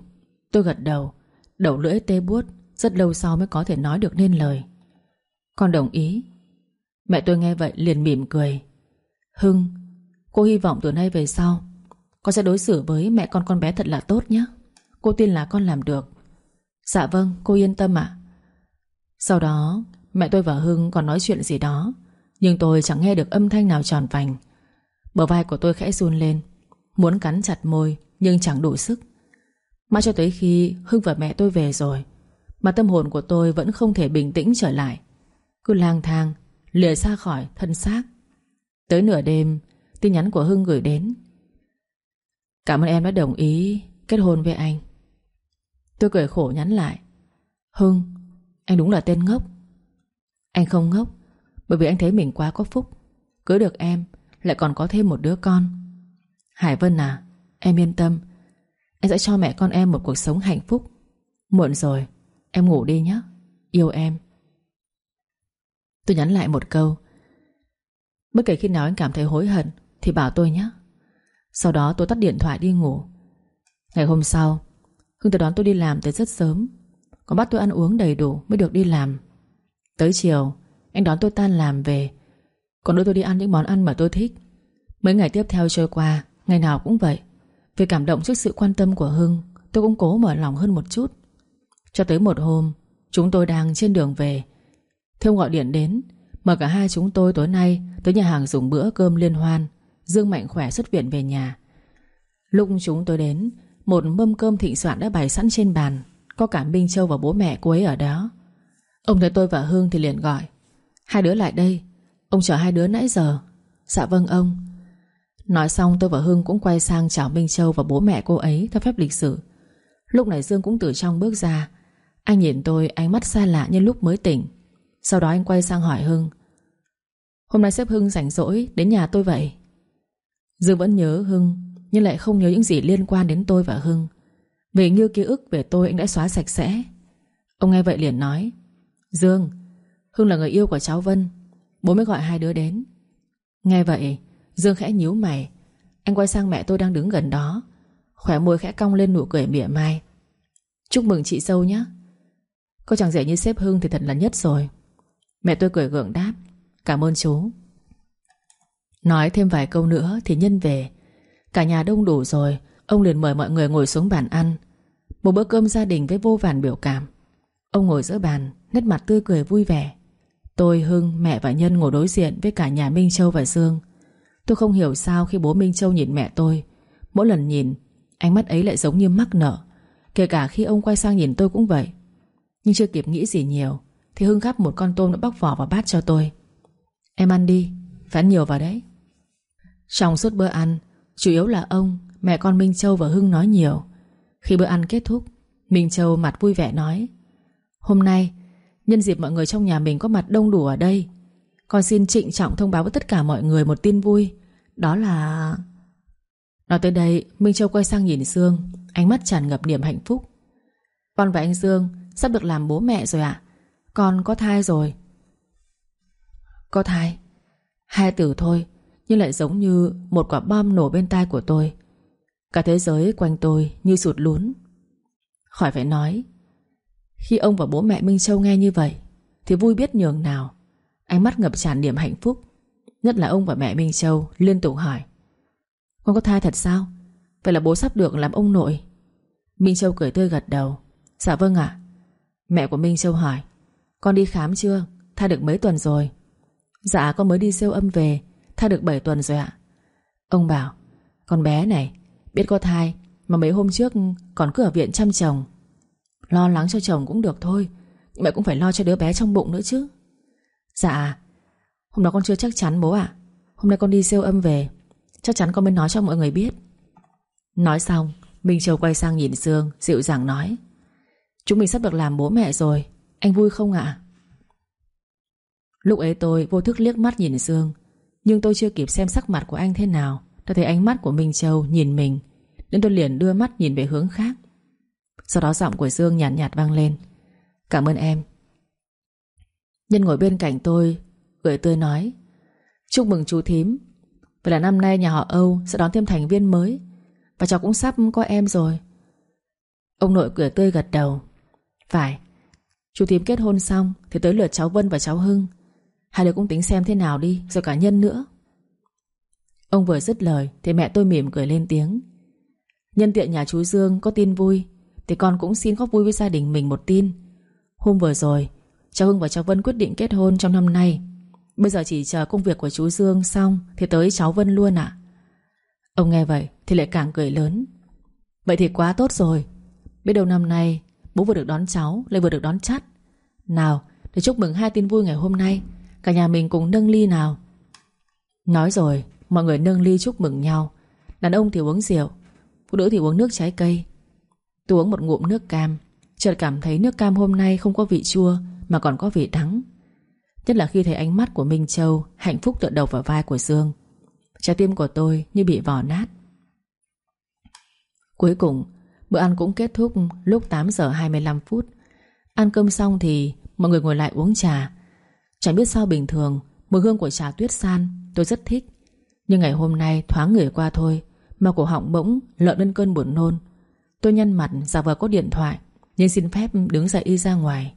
Tôi gật đầu. Đầu lưỡi tê buốt, Rất lâu sau mới có thể nói được nên lời. Con đồng ý. Mẹ tôi nghe vậy liền mỉm cười. Hưng Cô hy vọng từ nay về sau, Con sẽ đối xử với mẹ con con bé thật là tốt nhé. Cô tin là con làm được. Dạ vâng cô yên tâm ạ. Sau đó, mẹ tôi và Hưng còn nói chuyện gì đó, Nhưng tôi chẳng nghe được âm thanh nào tròn vành. Bờ vai của tôi khẽ run lên, Muốn cắn chặt môi, Nhưng chẳng đủ sức. Mãi cho tới khi Hưng và mẹ tôi về rồi, Mà tâm hồn của tôi vẫn không thể bình tĩnh trở lại. Cứ lang thang, Lìa xa khỏi thân xác. Tới nửa đêm Tin nhắn của Hưng gửi đến. Cảm ơn em đã đồng ý Kết hôn với anh. Tôi cười khổ nhắn lại. Hưng, Anh đúng là tên ngốc. Anh không ngốc, Bởi vì anh thấy mình quá có phúc. Cưới được em, Lại còn có thêm một đứa con. Hải Vân à Em yên tâm. Anh sẽ cho mẹ con em một cuộc sống hạnh phúc. Muộn rồi, Em ngủ đi nhé. Yêu em. Tôi nhắn lại một câu. Bất kể khi nào anh cảm thấy hối hận thì bảo tôi nhé Sau đó tôi tắt điện thoại đi ngủ. Ngày hôm sau, Hưng tới đón tôi đi làm tới rất sớm. Còn bắt tôi ăn uống đầy đủ mới được đi làm. Tới chiều, Anh đón tôi tan làm về. Còn đưa tôi đi ăn những món ăn mà tôi thích. Mấy ngày tiếp theo trôi qua, Ngày nào cũng vậy. Vì cảm động trước sự quan tâm của Hưng, Tôi cũng cố mở lòng hơn một chút. Cho tới một hôm, Chúng tôi đang trên đường về. Thơm gọi điện đến Mời cả hai chúng tôi tối nay Tới nhà hàng dùng bữa cơm liên hoan. Dương Mạnh khỏe xuất viện về nhà. Lúc chúng tôi đến, Một mâm cơm thịnh soạn đã bày sẵn trên bàn, Có cả Minh Châu và bố mẹ cô ấy ở đó. Ông thấy tôi và Hương thì liền gọi, Hai đứa lại đây, Ông chờ hai đứa nãy giờ. Dạ vâng ông. Nói xong, tôi và Hương cũng quay sang chào Minh Châu và bố mẹ cô ấy theo phép lịch sử Lúc này Dương cũng từ trong bước ra. Anh nhìn tôi, ánh mắt xa lạ như lúc mới tỉnh. Sau đó anh quay sang hỏi Hưng Hôm nay sếp Hưng rảnh rỗi đến nhà tôi vậy? Dương vẫn nhớ Hưng, Nhưng lại không nhớ những gì liên quan đến tôi và Hưng. Vì như ký ức về tôi, anh đã xóa sạch sẽ. Ông nghe vậy liền nói, Dương, Hưng là người yêu của cháu Vân. Bố mới gọi hai đứa đến. Nghe vậy, Dương khẽ nhíu mày. Anh quay sang mẹ tôi đang đứng gần đó. Khỏe môi khẽ cong lên nụ cười mỉa mai. Chúc mừng chị sâu nhé Cô chẳng rẻ như sếp Hưng thì thật là nhất rồi. Mẹ tôi cười gượng đáp, Cảm ơn chú. Nói thêm vài câu nữa thì nhân về. Cả nhà đông đủ rồi Ông liền mời mọi người ngồi xuống bàn ăn. Một bữa cơm gia đình với vô vàn biểu cảm. Ông ngồi giữa bàn Nét mặt tươi cười vui vẻ. Tôi, Hưng, mẹ và Nhân ngồi đối diện Với cả nhà Minh Châu và Dương. Tôi không hiểu sao khi bố Minh Châu nhìn mẹ tôi Mỗi lần nhìn Ánh mắt ấy lại giống như mắc nợ. Kể cả khi ông quay sang nhìn tôi cũng vậy. Nhưng chưa kịp nghĩ gì nhiều Thì Hưng gắp một con tôm đã bóc vỏ vào bát cho tôi. Em ăn đi. Phải ăn nhiều vào đấy. Trong suốt bữa ăn Chủ yếu là ông, mẹ con Minh Châu và Hưng nói nhiều. Khi bữa ăn kết thúc Minh Châu mặt vui vẻ nói Hôm nay Nhân dịp mọi người trong nhà mình có mặt đông đủ ở đây Con xin trịnh trọng thông báo với tất cả mọi người một tin vui. Đó là... Nói tới đây Minh Châu quay sang nhìn Dương Ánh mắt tràn ngập niềm hạnh phúc. Con và anh Dương sắp được làm bố mẹ rồi ạ. Con có thai rồi. Có thai. Hai từ thôi, Nhưng lại giống như một quả bom nổ bên tai của tôi. Cả thế giới quanh tôi như sụt lún. Khỏi phải nói, Khi ông và bố mẹ Minh Châu nghe như vậy, Thì vui biết nhường nào. Ánh mắt ngập tràn niềm hạnh phúc, Nhất là ông và mẹ Minh Châu liên tục hỏi, Con có thai thật sao? Vậy là bố sắp được làm ông nội. Minh Châu cười tươi gật đầu Dạ vâng ạ. Mẹ của Minh Châu hỏi, Con đi khám chưa? Thai được mấy tuần rồi? Dạ con mới đi siêu âm về. Thai được 7 tuần rồi ạ. Ông bảo, Con bé này, Biết có thai, Mà mấy hôm trước còn cứ ở viện chăm chồng. Lo lắng cho chồng cũng được thôi, Nhưng mẹ cũng phải lo cho đứa bé trong bụng nữa chứ. Dạ Hôm đó con chưa chắc chắn bố ạ. Hôm nay con đi siêu âm về, Chắc chắn con mới nói cho mọi người biết. Nói xong, Minh Châu quay sang nhìn Dương, Dịu dàng nói, Chúng mình sắp được làm bố mẹ rồi, Anh vui không ạ? Lúc ấy tôi vô thức liếc mắt nhìn Dương Nhưng tôi chưa kịp xem sắc mặt của anh thế nào. Đã thấy ánh mắt của Minh Châu nhìn mình Nên tôi liền đưa mắt nhìn về hướng khác. Sau đó giọng của Dương nhàn nhạt, nhạt vang lên. Cảm ơn em. Nhân ngồi bên cạnh tôi Cười tươi nói Chúc mừng chú thím. Vậy là năm nay nhà họ Âu sẽ đón thêm thành viên mới Và cháu cũng sắp có em rồi. Ông nội cười tươi gật đầu. Phải Chú thím kết hôn xong Thì tới lượt cháu Vân và cháu Hưng. Hai đứa cũng tính xem thế nào đi, Rồi cả nhân nữa. Ông vừa dứt lời, Thì mẹ tôi mỉm cười lên tiếng. Nhân tiện nhà chú Dương có tin vui, Thì con cũng xin góp vui với gia đình mình một tin. Hôm vừa rồi, Cháu Hưng và cháu Vân quyết định kết hôn trong năm nay. Bây giờ chỉ chờ công việc của chú Dương xong, Thì tới cháu Vân luôn ạ. Ông nghe vậy, thì lại càng cười lớn. Vậy thì quá tốt rồi. Biết đâu năm nay, Bố vừa được đón cháu, Lại vừa được đón chắt. Nào để chúc mừng hai tin vui ngày hôm nay. Cả nhà mình cùng nâng ly nào. Nói rồi, Mọi người nâng ly chúc mừng nhau. Đàn ông thì uống rượu, Phụ nữ thì uống nước trái cây. Tôi uống một ngụm nước cam, Chợt cảm thấy nước cam hôm nay không có vị chua Mà còn có vị đắng. Nhất là khi thấy ánh mắt của Minh Châu Hạnh phúc tựa đầu vào vai của Dương. Trái tim của tôi như bị vò nát. Cuối cùng, Bữa ăn cũng kết thúc lúc 8 giờ 25 phút. Ăn cơm xong thì Mọi người ngồi lại uống trà. Chẳng biết sao bình thường, Mùi hương của trà tuyết san, tôi rất thích. Nhưng ngày hôm nay thoáng người qua thôi, Mà cổ họng bỗng lợn lên cơn buồn nôn. Tôi nhăn mặt giả vờ có điện thoại, Nhưng xin phép đứng dậy đi ra ngoài.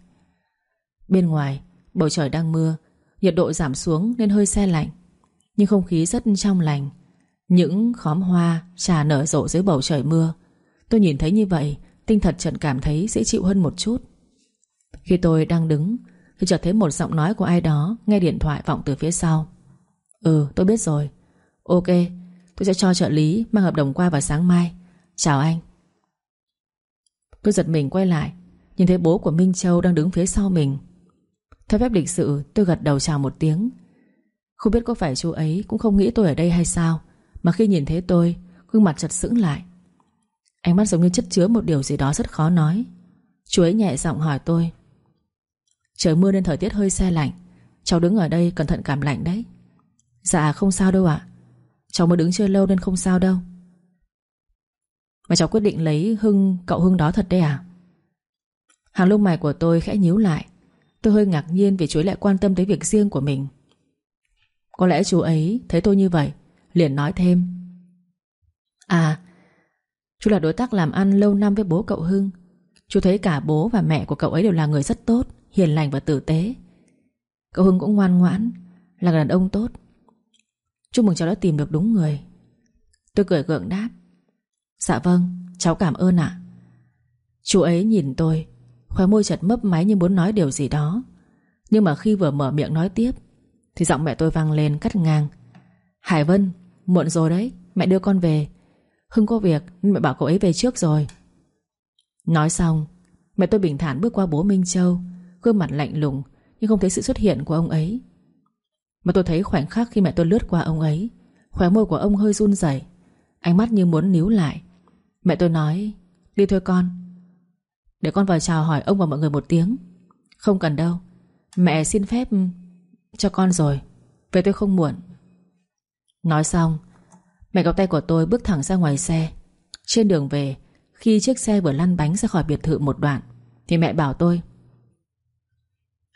Bên ngoài, Bầu trời đang mưa, Nhiệt độ giảm xuống nên hơi xe lạnh, Nhưng không khí rất trong lành. Những khóm hoa, trà nở rộ dưới bầu trời mưa. Tôi nhìn thấy như vậy, Tinh thật trận cảm thấy dễ chịu hơn một chút. Khi tôi đang đứng thì chợt thấy một giọng nói của ai đó Nghe điện thoại vọng từ phía sau. Ừ tôi biết rồi. Ok, tôi sẽ cho trợ lý mang hợp đồng qua vào sáng mai. Chào anh. Tôi giật mình quay lại, Nhìn thấy bố của Minh Châu đang đứng phía sau mình. Theo phép lịch sự, tôi gật đầu chào một tiếng. Không biết có phải chú ấy Cũng không nghĩ tôi ở đây hay sao, Mà khi nhìn thấy tôi, Gương mặt chật sững lại. Ánh mắt giống như chất chứa một điều gì đó rất khó nói. Chú ấy nhẹ giọng hỏi tôi Trời mưa nên thời tiết hơi xe lạnh. Cháu đứng ở đây cẩn thận cảm lạnh đấy. Dạ không sao đâu ạ. Cháu mới đứng chưa lâu nên không sao đâu. Mà cháu quyết định lấy Hưng, Cậu Hưng đó thật đấy à Hàng lông mày của tôi khẽ nhíu lại. Tôi hơi ngạc nhiên vì chú ấy lại quan tâm tới việc riêng của mình. Có lẽ chú ấy thấy tôi như vậy, Liền nói thêm. À Chú là đối tác làm ăn lâu năm với bố cậu Hưng. Chú thấy cả bố và mẹ của cậu ấy đều là người rất tốt. Hiền lành và tử tế. Cậu Hưng cũng ngoan ngoãn Là đàn ông tốt. Chúc mừng cháu đã tìm được đúng người. Tôi cười gượng đáp. Dạ vâng, cháu cảm ơn ạ. Chú ấy nhìn tôi Khóe môi chật mấp máy như muốn nói điều gì đó. Nhưng mà khi vừa mở miệng nói tiếp Thì giọng mẹ tôi vang lên cắt ngang. Hải Vân, muộn rồi đấy Mẹ đưa con về. Hưng có việc nên mẹ bảo cậu ấy về trước rồi. Nói xong Mẹ tôi bình thản bước qua bố Minh Châu. Gương mặt lạnh lùng, Nhưng không thấy sự xuất hiện của ông ấy. Mà tôi thấy khoảnh khắc khi mẹ tôi lướt qua ông ấy, Khóe môi của ông hơi run rẩy, Ánh mắt như muốn níu lại. Mẹ tôi nói, Đi thôi con. Để con vào chào hỏi ông và mọi người một tiếng. Không cần đâu, Mẹ xin phép cho con rồi, Về tôi không muộn. Nói xong, Mẹ gặp tay của tôi bước thẳng ra ngoài xe. Trên đường về, Khi chiếc xe vừa lăn bánh ra khỏi biệt thự một đoạn, Thì mẹ bảo tôi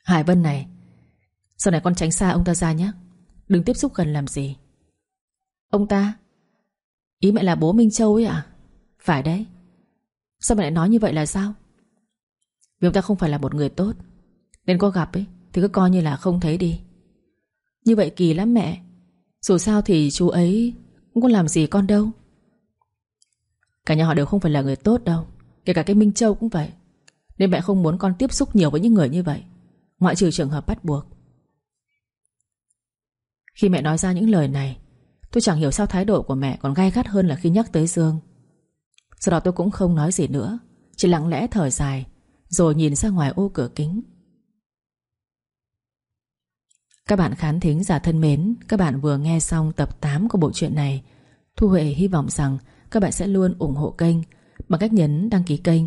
Hải Vân này, Sau này con tránh xa ông ta ra nhé. Đừng tiếp xúc gần làm gì. Ông ta, Ý mẹ là bố Minh Châu ấy à Phải đấy. Sao mẹ lại nói như vậy là sao? Vì ông ta không phải là một người tốt. Nên có gặp ấy, Thì cứ coi như là không thấy đi. Như vậy kỳ lắm mẹ. Dù sao thì chú ấy Cũng có làm gì con đâu. Cả nhà họ đều không phải là người tốt đâu. Kể cả cái Minh Châu cũng vậy. Nên mẹ không muốn con tiếp xúc nhiều với những người như vậy. Ngoại trừ trường hợp bắt buộc. Khi mẹ nói ra những lời này Tôi chẳng hiểu sao thái độ của mẹ còn gai gắt hơn là khi nhắc tới Dương. Sau đó tôi cũng không nói gì nữa Chỉ lặng lẽ thở dài Rồi nhìn ra ngoài ô cửa kính. Các bạn khán thính giả thân mến Các bạn vừa nghe xong tập 8 của bộ truyện này. Thu Huệ hy vọng rằng Các bạn sẽ luôn ủng hộ kênh Bằng cách nhấn đăng ký kênh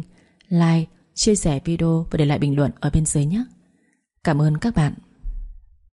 Like, chia sẻ video Và để lại bình luận ở bên dưới nhé. Cảm ơn các bạn.